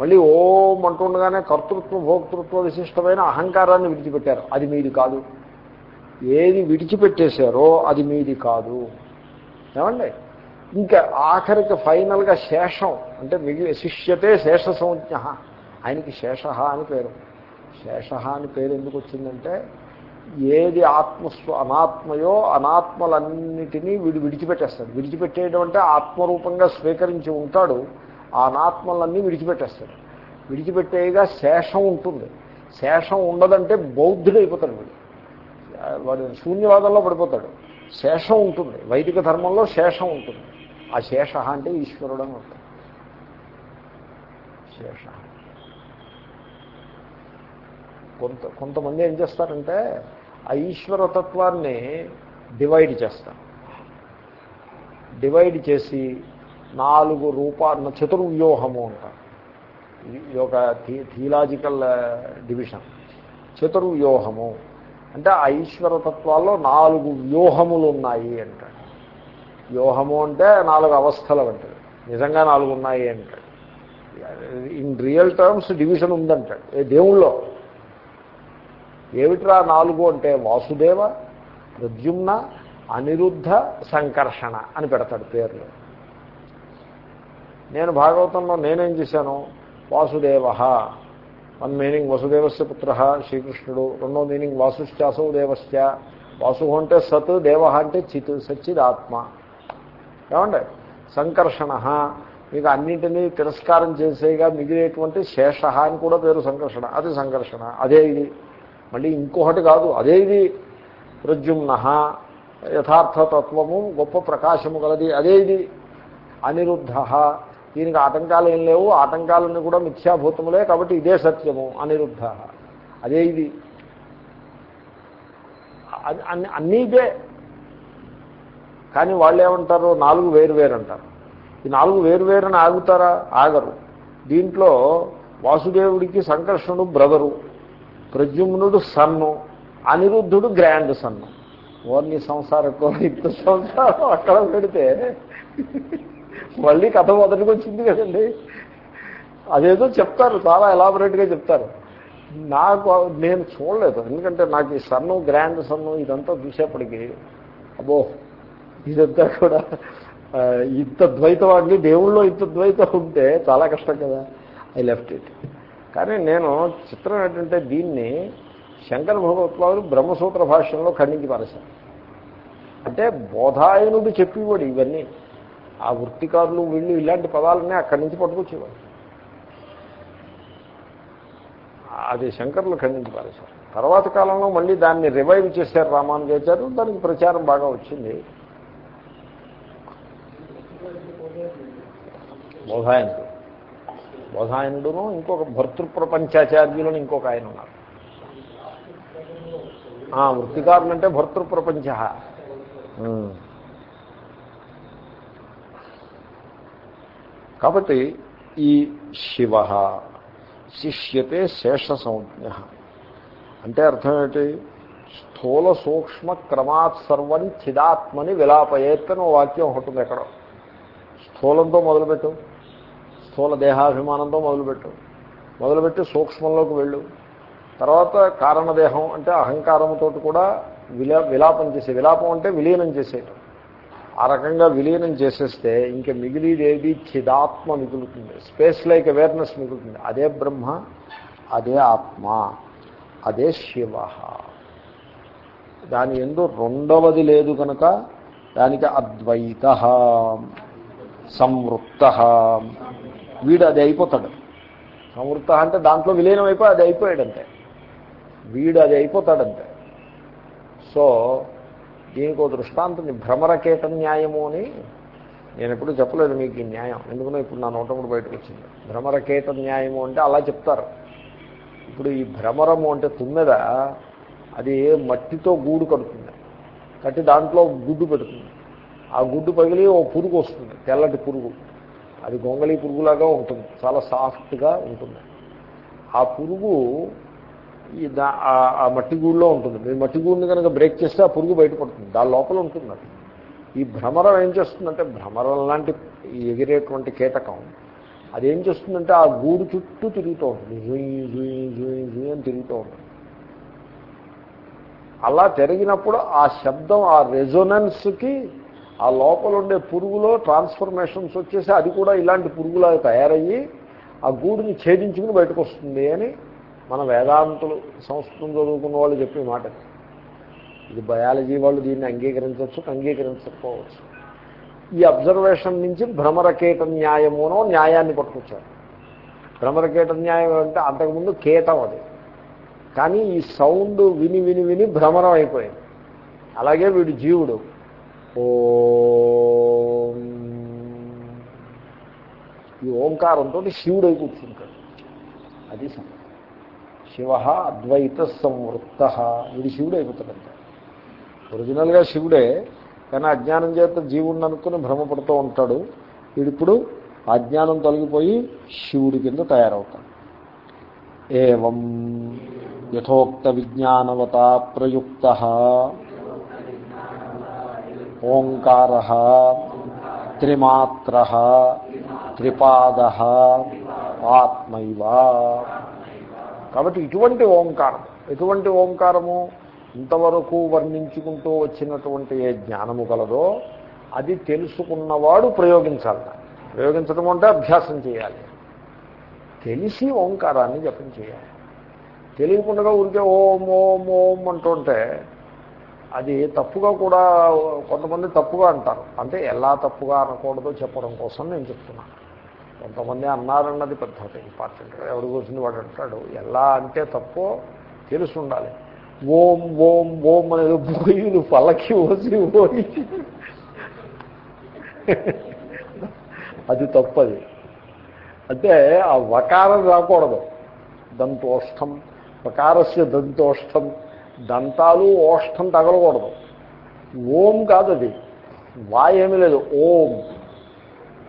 మళ్ళీ ఓం అంటుండగానే కర్తృత్వ భోక్తృత్వ విశిష్టమైన అహంకారాన్ని విడిచిపెట్టారు. అది మీది కాదు. ఏది విడిచిపెట్టేశారో అది మీది కాదు. ఏమండి? ఇంకా ఆఖరికి ఫైనల్గా శేషం అంటే మిగిలి శిష్యతే శేష సంజ్ఞ ఆయనకి శేష అని పేరు. శేష అని పేరు ఎందుకు వచ్చిందంటే ఏది ఆత్మస్వ అనాత్మయో అనాత్మలన్నిటినీ వీడు విడిచిపెట్టేస్తాడు. విడిచిపెట్టేయడం అంటే ఆత్మరూపంగా స్వీకరించి ఉంటాడు ఆ అనాత్మలన్నీ విడిచిపెట్టేస్తాడు. విడిచిపెట్టేయగా శేషం ఉంటుంది. శేషం ఉండదంటే బౌద్ధుడైపోతాడు వీడు. వాడు శూన్యవాదంలో పడిపోతాడు. శేషం ఉంటుంది. వైదిక ధర్మంలో శేషం ఉంటుంది. ఆ శేష అంటే ఈశ్వరుడు అని ఉంటుంది శేష కొంత కొంతమంది ఏం చేస్తారంటే ఆ ఈశ్వరతత్వాన్ని డివైడ్ చేస్తారు. డివైడ్ చేసి నాలుగు రూపా చతుర్వ్యూహము అంటారు. ఇది ఒక థీ థియలాజికల్ డివిజన్. చతుర్వ్యూహము. అంటే ఆ ఈశ్వరతత్వాల్లో నాలుగు వ్యూహములు ఉన్నాయి అంటాడు. వ్యూహము అంటే నాలుగు అవస్థలు అంటాడు నిజంగా నాలుగు ఉన్నాయి అంటాడు. ఇన్ రియల్ టర్మ్స్ డివిజన్ ఉందంటాడు. ఏ దేవుళ్ళో. ఏమిట్రా నాలుగు అంటే వాసుదేవ ప్రద్యుమ్న అనిరుద్ధ సంకర్షణ అని పెడతాడు పేర్లు. నేను భాగవతంలో నేనేం చేశాను? వాసుదేవ వన్ మీనింగ్ వసుదేవస్య పుత్ర శ్రీకృష్ణుడు. రెండో మీనింగ్ వాసుశ్చాసౌ దేవస్య. వాసు అంటే సత్ దేవ అంటే చిత్ సచ్చిద్ ఆత్మ ఏమండి? సంకర్షణ. మీకు అన్నింటినీ తిరస్కారం చేసేగా మిగిలేటువంటి శేష అని కూడా పేరు సంకర్షణ. అది సంకర్షణ. అదే ఇది. మళ్ళీ ఇంకొకటి కాదు. అదే ఇది. ప్రజుమ్న యథార్థతత్వము గొప్ప ప్రకాశము గలది. అదే ఇది. అనిరుద్ధ. దీనికి ఆటంకాలు ఏం లేవు ఆటంకాలన్నీ కూడా మిథ్యాభూతములే కాబట్టి ఇదే సత్యము అనిరుద్ధ. అదే ఇది. అన్ని అన్నీ ఇదే. కానీ వాళ్ళు ఏమంటారు? నాలుగు వేరు వేరు అంటారు ఈ నాలుగు వేరు వేరని ఆగుతారా? ఆగరు. దీంట్లో వాసుదేవుడికి సంకర్షణుడు బ్రదరు ప్రజుమ్నుడు సన్ను అనిరుద్ధుడు గ్రాండ్ సన్ను. ఓర్ని సంసారం ఇంత సంసారం అక్కడ పెడితే మళ్ళీ కథ మొదటికి వచ్చింది కదండి. అదేదో చెప్తారు చాలా ఎలాబొరేట్గా చెప్తారు. నాకు నేను చూడలేదు ఎందుకంటే నాకు ఈ సన్ను గ్రాండ్ సన్ను ఇదంతా చూసేప్పటికి అబ్బో ఇదంతా కూడా ఇంత ద్వైతవాడిని దేవుళ్ళో ఇంత ద్వైతం ఉంటే చాలా కష్టం కదా. ఐ లెఫ్ట్ ఇట్ కానీ నేను చిత్రం ఏంటంటే దీన్ని శంకర భగవత్వాలు బ్రహ్మసూత్ర భాష్యంలో ఖండించి పారేశారు అంటే బోధాయనుడు చెప్పేవాడు ఇవన్నీ. ఆ వృత్తికారులు వీళ్ళు ఇలాంటి పదాలన్నీ అక్కడి నుంచి పట్టుకొచ్చేవాడు అది శంకర్లు ఖండించి సార్ తర్వాత కాలంలో మళ్ళీ దాన్ని రివైవ్ చేశారు రామానుజాచారు దానికి ప్రచారం బాగా వచ్చింది. బోధాయనుడు. బోధాయనుడును ఇంకొక భర్తృప్రపంచాచార్యులను ఇంకొక ఆయన ఉన్నారు. వృత్తికారులంటే భర్తృప్రపంచ. కాబట్టి ఈ శివ శిష్యతే శేష సంజ్ఞ అంటే అర్థం ఏంటి? స్థూల సూక్ష్మ క్రమాత్ సర్వం చిదాత్మని విలాపయేత్తని వాక్యం ఒకటి ఎక్కడ. స్థూలంతో మొదలుపెట్టు. స్థూల దేహాభిమానంతో మొదలుపెట్టు. మొదలుపెట్టి సూక్ష్మంలోకి వెళ్ళు. తర్వాత కారణదేహం అంటే అహంకారంతో కూడా విలా విలాపం చేసే విలాపం అంటే విలీనం చేసేయటం ఆ రకంగా విలీనం చేసేస్తే ఇంక మిగిలిదేది చిదాత్మ మిగులుతుంది. స్పేస్ లైక్ అవేర్నెస్ మిగులుతుంది. అదే బ్రహ్మ అదే ఆత్మ అదే శివ. దాని ఎందు రెండవది లేదు కనుక దానికి అద్వైత సంవృత్త. వీడు అది అయిపోతాడు. సంవృత్త అంటే దాంట్లో విలీనం అయిపోయి అది అయిపోయాడంతే. వీడు అది అయిపోతాడంతే. సో దీనికి ఒక దృష్టాంతం భ్రమరకేట న్యాయము అని నేను ఎప్పుడు చెప్పలేదు మీకు ఈ న్యాయం. ఎందుకంటే ఇప్పుడు నా నోటముడు బయటకు వచ్చింది. భ్రమరకేట న్యాయము అంటే అలా చెప్తారు. ఇప్పుడు ఈ భ్రమరము అంటే తుమ్మెద అది మట్టితో గూడు కడుతుంది. కట్టి దాంట్లో గుడ్డు పెడుతుంది. ఆ గుడ్డు పగిలి ఓ పురుగు వస్తుంది తెల్లటి పురుగు. అది గొంగళి పురుగులాగా ఉంటుంది. చాలా సాఫ్ట్గా ఉంటుంది. ఆ పురుగు ఈ దా ఆ మట్టి గూడులో ఉంటుంది. మీరు మట్టి గూడిని కనుక బ్రేక్ చేస్తే ఆ పురుగు బయటపడుతుంది దాని లోపల ఉంటుంది అది. ఈ భ్రమరం ఏం చేస్తుందంటే భ్రమరం లాంటి ఎగిరేటువంటి కీటకం అది ఏం చేస్తుందంటే ఆ గూడు చుట్టూ తిరుగుతూ ఉంటుంది. జుయి జుయి జుయి జుయి అని తిరుగుతూ ఉంటుంది. అలా తిరిగినప్పుడు ఆ శబ్దం ఆ రెజొనెన్స్కి ఆ లోపల ఉండే పురుగులో ట్రాన్స్ఫర్మేషన్స్ వచ్చేసి అది కూడా ఇలాంటి పురుగులా తయారయ్యి ఆ గూడుని ఛేదించుకుని బయటకు వస్తుంది అని మన వేదాంతులు సంస్కృతం చదువుకున్న వాళ్ళు చెప్పే మాట. ఇది బయాలజీ వాళ్ళు దీన్ని అంగీకరించవచ్చు అంగీకరించకపోవచ్చు. ఈ అబ్జర్వేషన్ నుంచి భ్రమరకేట న్యాయమునో న్యాయాన్ని పట్టుకొచ్చారు. భ్రమరకేట న్యాయం అంటే అంతకుముందు కేటం అది. కానీ ఈ సౌండ్ విని విని విని భ్రమరం అయిపోయింది. అలాగే వీడు జీవుడు. ఓ. ఈ ఓంకారంతో శివుడై కూర్చుంటాడు. అది సంగతి శివ అద్వైత సంవృత్త వీడు శివుడు అయిపోతాడంట. ఒరిజినల్గా శివుడే కానీ అజ్ఞానం చేత జీవుణ్ణి అనుకుని భ్రమపడుతూ ఉంటాడు. వీడిప్పుడు అజ్ఞానం తొలగిపోయి శివుడి కింద తయారవుతాడు. ఏం యథోక్త విజ్ఞానవత ప్రయుక్త ఓంకార త్రిమాత్ర త్రిపాద ఆత్మైవ కాబట్టి ఇటువంటి ఓంకారం ఎటువంటి ఓంకారము ఇంతవరకు వర్ణించుకుంటూ వచ్చినటువంటి ఏ జ్ఞానము కలదో అది తెలుసుకున్నవాడు ప్రయోగించాలి ప్రయోగించడం అంటే అభ్యాసం చేయాలి. తెలిసి ఓంకారాన్ని జపం చేయాలి. తెలియకుండా ఊరికే ఓం ఓం ఓం అంటుంటే అది తప్పుగా కూడా కొంతమంది తప్పుగా అంటారు. అంటే ఎలా తప్పుగా అనకూడదో చెప్పడం కోసం నేను చెప్తున్నాను. కొంతమంది అన్నారన్నది పెద్ద ఇంపార్టెంట్ ఎవరు కూర్చుని వాడు అంటాడు ఎలా అంటే తప్పో తెలిసి ఉండాలి. ఓం ఓం ఓం అనేది బోయిలు పల్లకి ఓసి పోయి. అది తప్పది. అంటే ఆ వకారం రాకూడదు. దంతోష్టం. వకారస్య దంతోష్టం. దంతాలు ఓష్టం తగలకూడదు. ఓం కాదు అది. వా ఏమీ లేదు. ఓం.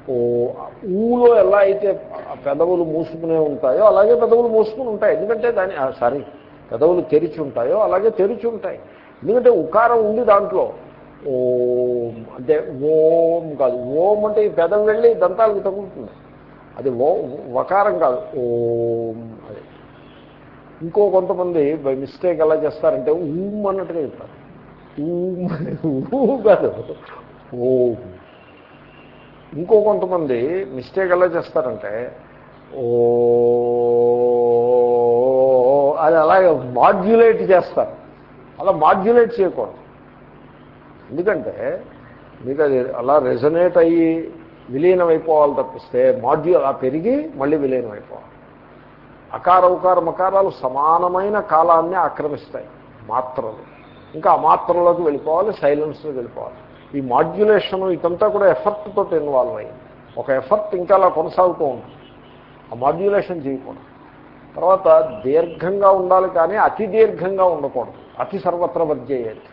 ఓ ఊలో ఎలా అయితే పెదవులు మూసుకునే ఉంటాయో అలాగే పెదవులు మూసుకుని ఉంటాయి. ఎందుకంటే దాని సారీ పెదవులు తెరిచి ఉంటాయో అలాగే తెరిచి ఉంటాయి. ఎందుకంటే ఉకారం ఉంది దాంట్లో. ఓం అంటే ఓం కాదు. ఓం అంటే ఈ పెదం వెళ్ళి దంతాలకు తగులుతుంది. అది ఓ వకారం కాదు. ఓం అది. ఇంకో కొంతమంది బై మిస్టేక్ ఎలా చేస్తారంటే ఊమ్ అన్నట్టుగా చెప్తారు. ఊమ్ ఊ కాదు. ఓం. ఇంకో కొంతమంది మిస్టేక్ ఎలా చేస్తారంటే ఓ అది అలాగే మాడ్యులేట్ చేస్తారు. అలా మాడ్యులేట్ చేయకూడదు. ఎందుకంటే మీకు అది అలా రెజనేట్ అయ్యి విలీనం అయిపోవాలి తప్పిస్తే మాడ్యూ అలా పెరిగి మళ్ళీ విలీనం అయిపోవాలి అకార ఉకార మకారాలు సమానమైన కాలాన్ని ఆక్రమిస్తాయి మాత్రలు. ఇంకా ఆ మాత్రలోకి వెళ్ళిపోవాలి సైలెన్స్లోకి వెళ్ళిపోవాలి. ఈ మాడ్యులేషన్ ఇదంతా కూడా ఎఫర్ట్ తోటి ఇన్వాల్వ్ అయ్యింది. ఒక ఎఫర్ట్ ఇంకా అలా కొనసాగుతూ ఉంటుంది ఆ మాడ్యులేషన్ చేయకూడదు. తర్వాత దీర్ఘంగా ఉండాలి కానీ అతి దీర్ఘంగా ఉండకూడదు. అతి సర్వత్ర వర్జయ్యేది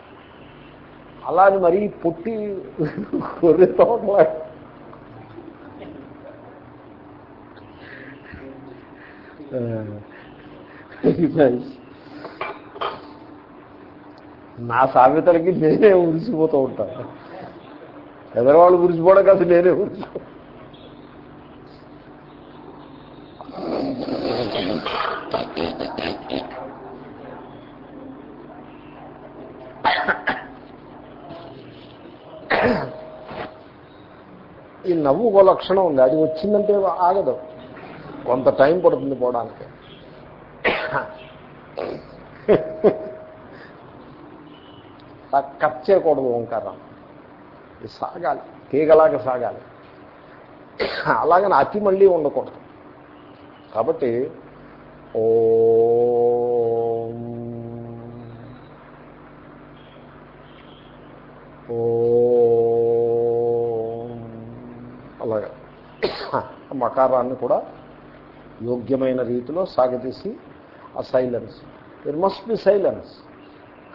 అలా అని మరీ పుట్టి కొర్రెతో నా సామెతలకి నేనే ఉరిసిపోతూ ఉంటాను. ఎదరవాళ్ళు ఉరిసిపోవడం కాదు నేనే ఉరిసిపో ఈ నవ్వు ఒక లక్షణం ఉంది. అది వచ్చిందంటే ఆగదు. కొంత టైం పడుతుంది పోవడానికి. కట్ చేయకూడదు ఓంకారం. సాగాలి తీగలాగా సాగాలి. అలాగని అతి మళ్ళీ ఉండకూడదు. కాబట్టి ఓ అలాగా మకారాన్ని కూడా యోగ్యమైన రీతిలో సాగతీసి ఆ silence it must be silence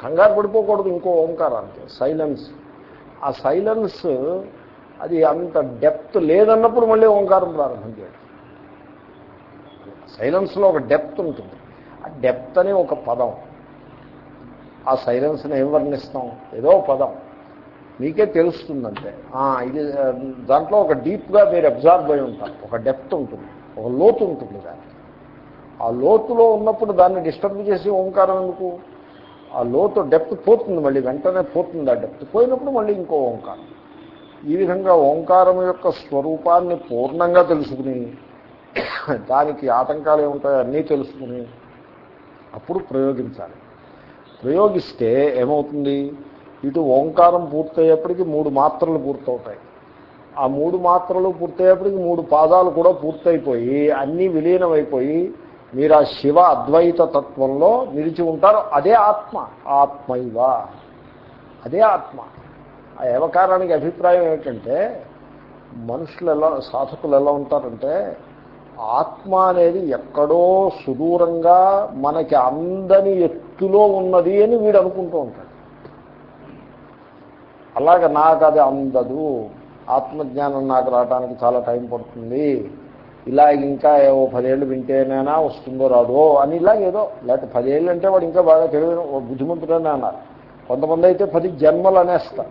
కంగారు పడిపోకూడదు ఇంకో ఓంకారానికి సైలెన్స్ ఆ సైలెన్స్ అది అంత డెప్త్ లేదన్నప్పుడు మళ్ళీ ఓంకారం ప్రారంభం చేయడం సైలెన్స్లో ఒక డెప్త్ ఉంటుంది. ఆ డెప్త్ అనే ఒక పదం. ఆ సైలెన్స్ని ఏం వర్ణిస్తాం? ఏదో పదం. మీకే తెలుస్తుందంటే. ఇది దాంట్లో ఒక డీప్గా మీరు అబ్జార్బ్ అయి ఉంటారు. ఒక డెప్త్ ఉంటుంది. ఒక లోతు ఉంటుంది దానికి. ఆ లోతులో ఉన్నప్పుడు దాన్ని డిస్టర్బ్ చేసి ఓంకారం ఎందుకు? ఆ లోతు డెప్త్ పోతుంది మళ్ళీ వెంటనే పోతుంది. ఆ డెప్త్ పోయినప్పుడు మళ్ళీ ఇంకో ఓంకారం. ఈ విధంగా ఓంకారం యొక్క స్వరూపాన్ని పూర్ణంగా తెలుసుకుని దానికి ఆటంకాలు ఏముంటాయో అన్నీ తెలుసుకుని అప్పుడు ప్రయోగించాలి. ప్రయోగిస్తే ఏమవుతుంది? ఇటు ఓంకారం పూర్తయ్యేప్పటికి మూడు మాత్రలు పూర్తవుతాయి. ఆ మూడు మాత్రలు పూర్తయ్యేప్పటికి మూడు పాదాలు కూడా పూర్తయిపోయి అన్నీ విలీనమైపోయి మీరు ఆ శివ అద్వైత తత్వంలో నిలిచి ఉంటారు అదే ఆత్మ. ఆత్మైవ. అదే ఆత్మ. ఆ ఏవకారానికి అభిప్రాయం ఏమిటంటే మనుషులు ఎలా సాధకులు ఎలా ఉంటారంటే ఆత్మ అనేది ఎక్కడో సుదూరంగా మనకి అందని ఎత్తులో ఉన్నది అని వీడు అనుకుంటూ ఉంటాడు. అలాగ నాకు అది అందదు. ఆత్మజ్ఞానం నాకు రావడానికి చాలా టైం పడుతుంది. ఇలా ఇంకా ఓ పదేళ్ళు వింటేనైనా వస్తుందో రాదో అని ఇలా ఏదో లేకపోతే పదేళ్ళు అంటే వాడు ఇంకా బాగా తెలియదు బుద్ధిమంతుడని అన్నారు. కొంతమంది అయితే పది జన్మలు అనేస్తారు.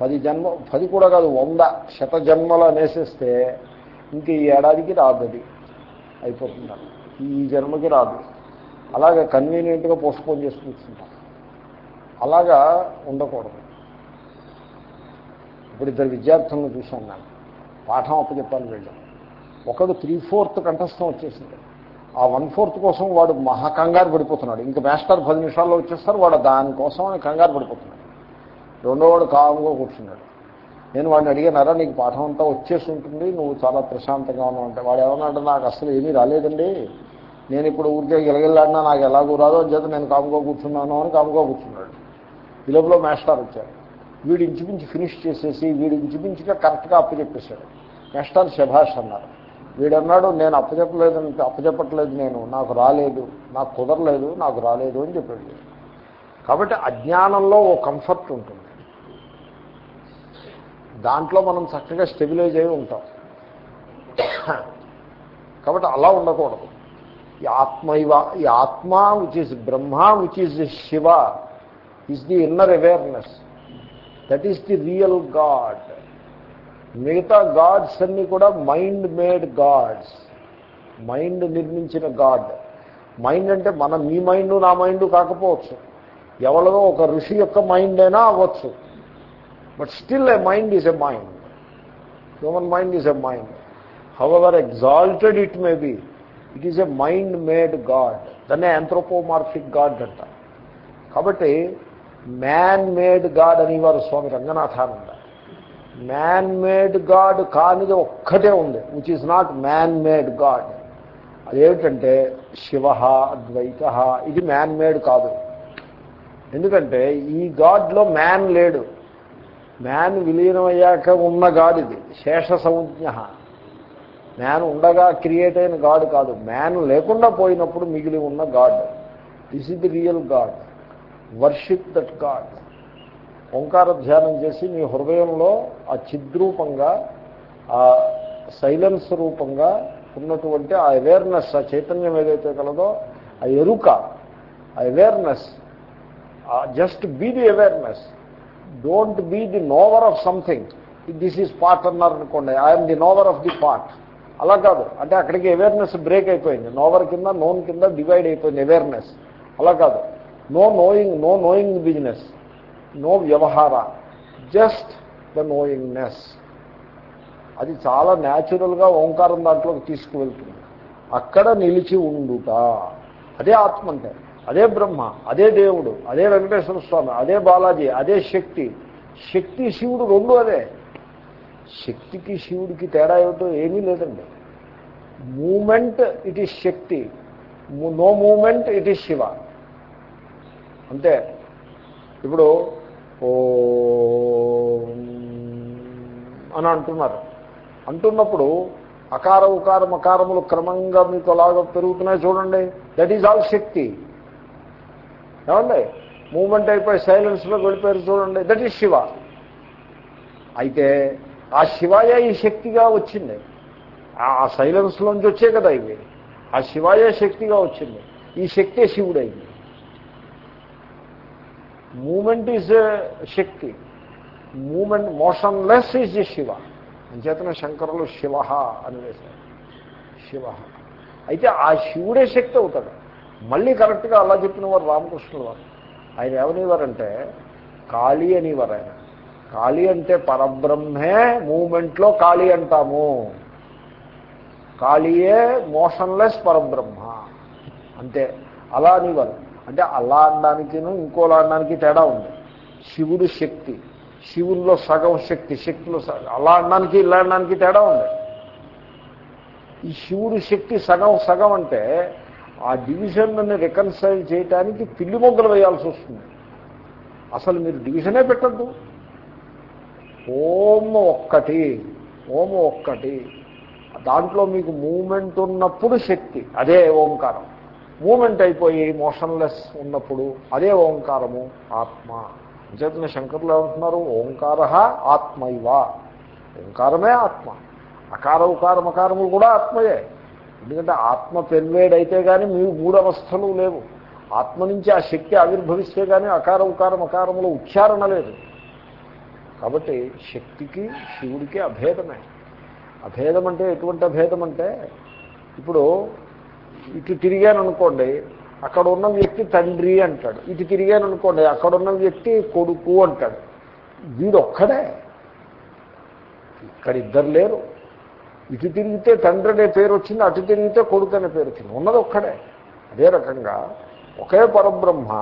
పది జన్మ పది కూడా కాదు వంద శత జన్మలు అనేసేస్తే ఇంక ఈ ఏడాదికి రాదు అది. అయిపోతుంది ఈ జన్మకి రాదు. అలాగే కన్వీనియంట్గా పోస్ట్పోన్ చేసి కూర్చుంటాం. అలాగా ఉండకూడదు. ఇప్పుడు ఇద్దరు విద్యార్థులను చూశాను నేను. పాఠం అప్పచెప్పాను వెళ్ళాను ఒకడు త్రీ ఫోర్త్ కంఠస్థం వచ్చేసింది. ఆ వన్ ఫోర్త్ కోసం వాడు మహా కంగారు పడిపోతున్నాడు. ఇంకా మాస్టర్ పది నిమిషాల్లో వచ్చేస్తారు వాడు దానికోసం అని కంగారు పడిపోతున్నాడు. రెండో వాడు కాముగా కూర్చున్నాడు. నేను వాడిని అడిగానరా నీకు పాఠం అంతా వచ్చేసి ఉంటుంది నువ్వు చాలా ప్రశాంతంగా ఉన్నావు అంటే వాడు ఏమన్నాడు నాకు అసలు ఏమీ రాలేదండి. నేను ఇప్పుడు ఊరికే గెలగెళ్ళాడినా నాకు ఎలాగూ రాదో అని చేత నేను కాముగా కూర్చున్నాను అని కాముగా కూర్చున్నాడు. ఈ లోపల మాస్టర్ వచ్చాడు. వీడు ఇంచుమించు ఫినిష్ చేసేసి వీడు ఇంచుమించుగా కరెక్ట్గా అప్పచెప్పేశాడు మాస్టర్ శభాష్ అన్నారు. వీడన్నాడు నేను అప్పచెప్పలేదు అప్పచెప్పట్లేదు నేను. నాకు రాలేదు నాకు కుదరలేదు నాకు రాలేదు అని చెప్పాడు. కాబట్టి అజ్ఞానంలో ఓ కంఫర్ట్ ఉంటుంది. దాంట్లో మనం చక్కగా స్టెబిలైజ్ అయి ఉంటాం. కాబట్టి అలా ఉండకూడదు. ఈ ఆత్మ ఇవ ఈ ఆత్మ which is Brahma which is Shiva is the inner awareness that is the real god మిగతా గాడ్స్ అన్నీ కూడా మైండ్ మేడ్ గాడ్స్. మైండ్ నిర్మించిన గాడ్. మైండ్ అంటే మన మీ మైండ్ నా మైండ్ కాకపోవచ్చు. ఎవరిదో ఒక ఋషి యొక్క మైండ్ అయినా అవ్వచ్చు. But still a mind is a mind human mind is a mind however exalted it may be it is a mind made god దాన్నే ఆంథ్రోపోమార్ఫిక్ గాడ్ అంట. కాబట్టి మ్యాన్ మేడ్ గాడ్ అనేవారు Swami Ranganathananda man made god కానిది ఒక్కటే ఉంది which is not man made god అదేమిటంటే శివ అద్వైత ఇది man made కాదు. ఎందుకంటే ఈ గాడ్లో మ్యాన్ లేడు. మ్యాన్ విలీనమయ్యాక ఉన్న గాడ్ ఇది శేష సంజ్ఞ. మ్యాన్ ఉండగా క్రియేట్ అయిన గాడ్ కాదు. మ్యాన్ లేకుండా పోయినప్పుడు మిగిలి ఉన్న god. This is the real god worship that god ఓంకార ధ్యానం చేసి మీ హృదయంలో ఆ చిద్రూపంగా ఆ సైలెన్స్ రూపంగా ఉన్నటువంటి ఆ అవేర్నెస్ ఆ చైతన్యం ఏదైతే కలదో ఆ ఎరుక ఆ awareness just be the awareness don't be the knower of something this is part అన్నారు అనుకోండి I'm the knower of the part అలా కాదు అంటే అక్కడికి అవేర్నెస్ బ్రేక్ అయిపోయింది. నోవర్ కింద నోన్ కింద డివైడ్ అయిపోయింది అవేర్నెస్ అలా కాదు. No knowing no knowing business no వ్యవహార జస్ట్ ద నోయింగ్నెస్ అది చాలా న్యాచురల్గా ఓంకారం దాంట్లోకి తీసుకువెళ్తుంది. అక్కడ నిలిచి ఉండుట. అదే ఆత్మ అంటే అదే బ్రహ్మ అదే దేవుడు అదే వెంకటేశ్వర స్వామి అదే బాలాజీ అదే శక్తి. శక్తి శివుడు రెండు అదే. శక్తికి శివుడికి తేడా ఏమిటో ఏమీ లేదండి. Moment it is Shakti. No moment it is Shiva. అంతే. ఇప్పుడు ఓ అని అంటున్నారు. అంటున్నప్పుడు అకార ఉకార మకారములు క్రమంగా మీకు అలాగ పెరుగుతున్నాయి చూడండి. That is all Shakti. ఏమండి? మూమెంట్ అయిపోయి సైలెన్స్లోకి వెళ్ళిపోయారు చూడండి. దట్ ఈజ్ శివ అయితే ఆ శివాయ ఈ శక్తిగా వచ్చింది. ఆ సైలెన్స్లోంచి వచ్చే కదా ఇవి. ఆ శివాయ శక్తిగా వచ్చింది. ఈ శక్తే శివుడైంది. Moment is Shakti moment motionless is Shiva అంచేతన శంకరులు శివ అని వేశారు. శివ అయితే ఆ శివుడే శక్తి అవుతాడు. మళ్ళీ కరెక్ట్గా అలా చెప్పిన వారు రామకృష్ణుల వారు. ఆయన ఏమనేవారంటే కాళీ అనేవారు ఆయన. కాళీ అంటే పరబ్రహ్మే మూమెంట్లో కాళీ అంటాము. కాళీయే మోషన్లెస్ పరబ్రహ్మ. అంతే. అలా అనేవారు. అంటే అలా అనడానికిను ఇంకోలా అనడానికి తేడా ఉంది. శివుడు శక్తి. శివుల్లో సగం శక్తి శక్తిలో సగం అలా అనడానికి ఇలా అనడానికి తేడా ఉంది. ఈ శివుడు శక్తి సగం సగం అంటే ఆ డివిజన్ని రికన్సైల్ చేయడానికి పిల్లి మొగ్గలు వేయాల్సి వస్తుంది. అసలు మీరు డివిజనే పెట్టద్దు. ఓం ఒక్కటి ఓం ఒక్కటి. దాంట్లో మీకు మూమెంట్ ఉన్నప్పుడు శక్తి అదే ఓంకారం. మూమెంట్ అయిపోయి మోషన్లెస్ ఉన్నప్పుడు అదే ఓంకారము ఆత్మ. అంచేతన శంకర్లు ఏమంటున్నారు? ఓంకార ఆత్మైవ. ఓంకారమే ఆత్మ. అకార ఉకార మకారములు కూడా ఆత్మయే. ఎందుకంటే ఆత్మ పెన్వేడైతే కానీ మీ మూడు లేవు. ఆత్మ నుంచి ఆ శక్తి ఆవిర్భవిస్తే కానీ అకార ఉకార మకారములు ఉచ్చారణ లేదు. కాబట్టి శక్తికి శివుడికి అభేదమే. అభేదం అంటే ఎటువంటి అభేదం అంటే ఇప్పుడు ఇటు తిరిగాను అనుకోండి అక్కడ ఉన్న వ్యక్తి తండ్రి అంటాడు. ఇటు తిరిగాను అనుకోండి అక్కడ ఉన్న వ్యక్తి కొడుకు అంటాడు. వీడు ఒక్కడే ఇక్కడ ఇద్దరు లేరు. ఇటు తిరిగితే తండ్రి అనే పేరు వచ్చింది అటు తిరిగితే కొడుకు అనే పేరు వచ్చింది. ఉన్నది ఒక్కడే అదే రకంగా ఒకే పరబ్రహ్మ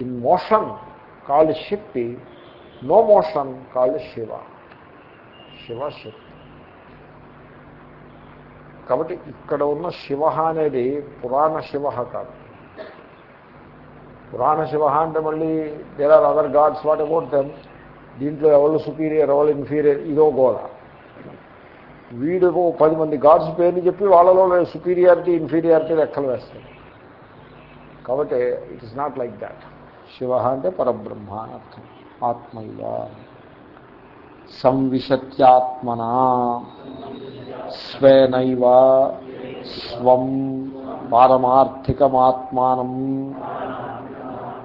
in motion called Shakti no motion called Shiva. Shiva Shakti. కాబట్టి ఇక్కడ ఉన్న శివ అనేది పురాణ శివ కాదు. పురాణ శివ అంటే మళ్ళీ there are other gods what about them దీంట్లో ఎవరు సుపీరియర్ ఎవరు ఇన్ఫీరియర్ ఇదో గోడ వీడు పది మంది గాడ్స్ పేరుని చెప్పి వాళ్ళలో సుపీరియారిటీ ఇన్ఫీరియారిటీ లెక్కలు వేస్తాడు కాబట్టి it is not like that Shiva అంటే పరబ్రహ్మ అర్థం. ఆత్మైవ సంవిశత్యాత్మనా స్వేనైవ స్వం పారమార్థికమాత్మానం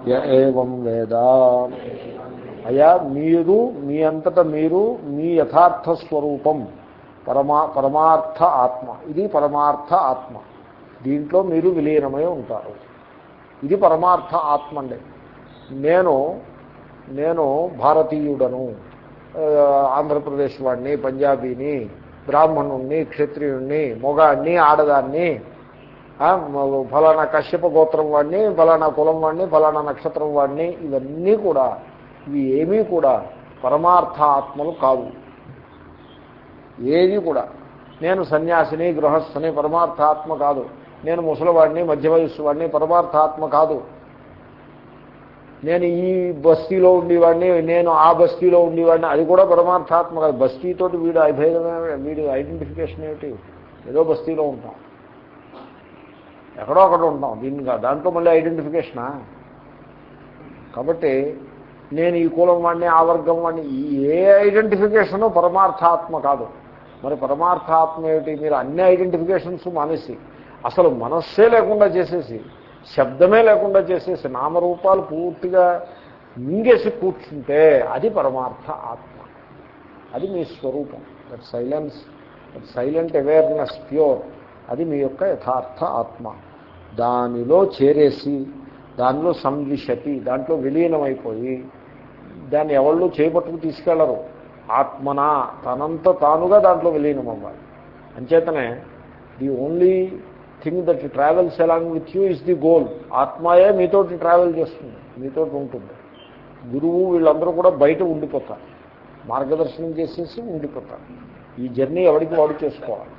ఏవం వేద. అయా మీరు మీ అంతట మీరు మీ యథార్థ స్వరూపం పరమా పరమార్థ ఆత్మ. ఇది పరమార్థ ఆత్మ. దీంట్లో మీరు విలీనమై ఉంటారు. ఇది పరమార్థ ఆత్మ అండి. నేను నేను భారతీయుడను. ఆంధ్రప్రదేశ్ వాడిని పంజాబీని బ్రాహ్మణుణ్ణి క్షత్రియుణ్ణి మొగాణ్ణి ఆడదాన్ని ఫలానా కశ్యప గోత్రం వాడిని ఫలానా కులం వాడిని ఫలానా నక్షత్రం వాడిని ఇవన్నీ కూడా ఇవి ఏమీ కూడా పరమార్థ ఆత్మలు కావు. ఏది కూడా. నేను సన్యాసిని గృహస్థని పరమార్థాత్మ కాదు. నేను ముసలివాడిని మధ్య వయస్సు వాడిని పరమార్థాత్మ కాదు. నేను ఈ బస్తీలో ఉండేవాడిని నేను ఆ బస్తీలో ఉండేవాడిని. అది కూడా పరమార్థాత్మ కాదు బస్తీతోటి వీడు అభేదమే వీడు ఐడెంటిఫికేషన్ ఏమిటి? ఏదో బస్తీలో ఉంటాం. ఎక్కడో అక్కడ ఉంటాం. దీన్ని దాంట్లో మళ్ళీ ఐడెంటిఫికేషనా? కాబట్టి నేను ఈ కులం వాడిని ఆ వర్గం వాడిని ఏ ఐడెంటిఫికేషను పరమార్థాత్మ కాదు. మరి పరమార్థాత్మ ఏమిటి? మీరు అన్ని ఐడెంటిఫికేషన్స్ మానేసి అసలు మనస్సే లేకుండా చేసేసి శబ్దమే లేకుండా చేసేసి నామరూపాలు పూర్తిగా మింగేసి కూర్చుంటే అది పరమార్థ ఆత్మ. అది మీ స్వరూపం. That silence that silent awareness pure అది మీ యొక్క యథార్థ ఆత్మ. దానిలో చేరేసి దానిలో సంవిశతి దాంట్లో విలీనమైపోయి దాన్ని ఎవళ్ళు చేపట్టుకు తీసుకెళ్ళరు. ఆత్మన తనంత తానుగా దాంట్లో విలీనం అవ్వాలి అంచేతనే the only thing that travels along with you is the goal ఆత్మాయే మీతోటి ట్రావెల్ చేస్తుంది. మీతోటి ఉంటుంది. గురువు వీళ్ళందరూ కూడా బయట ఉండిపోతారు. మార్గదర్శనం చేసేసి ఉండిపోతారు. ఈ జర్నీ ఎవరికి వాడు చేసుకోవాలి?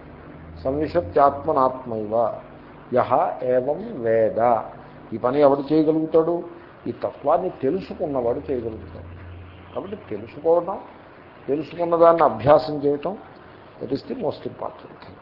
సంవిషత్యాత్మనాత్మైవ యహ ఏవం వేద. ఈ పని ఎవడు చేయగలుగుతాడు? ఈ తత్వాన్ని తెలుసుకున్నవాడు చేయగలుగుతాడు. కాబట్టి తెలుసుకోవడం తెలుసుకున్న దాన్ని అభ్యాసం చేయటం that is the most important thing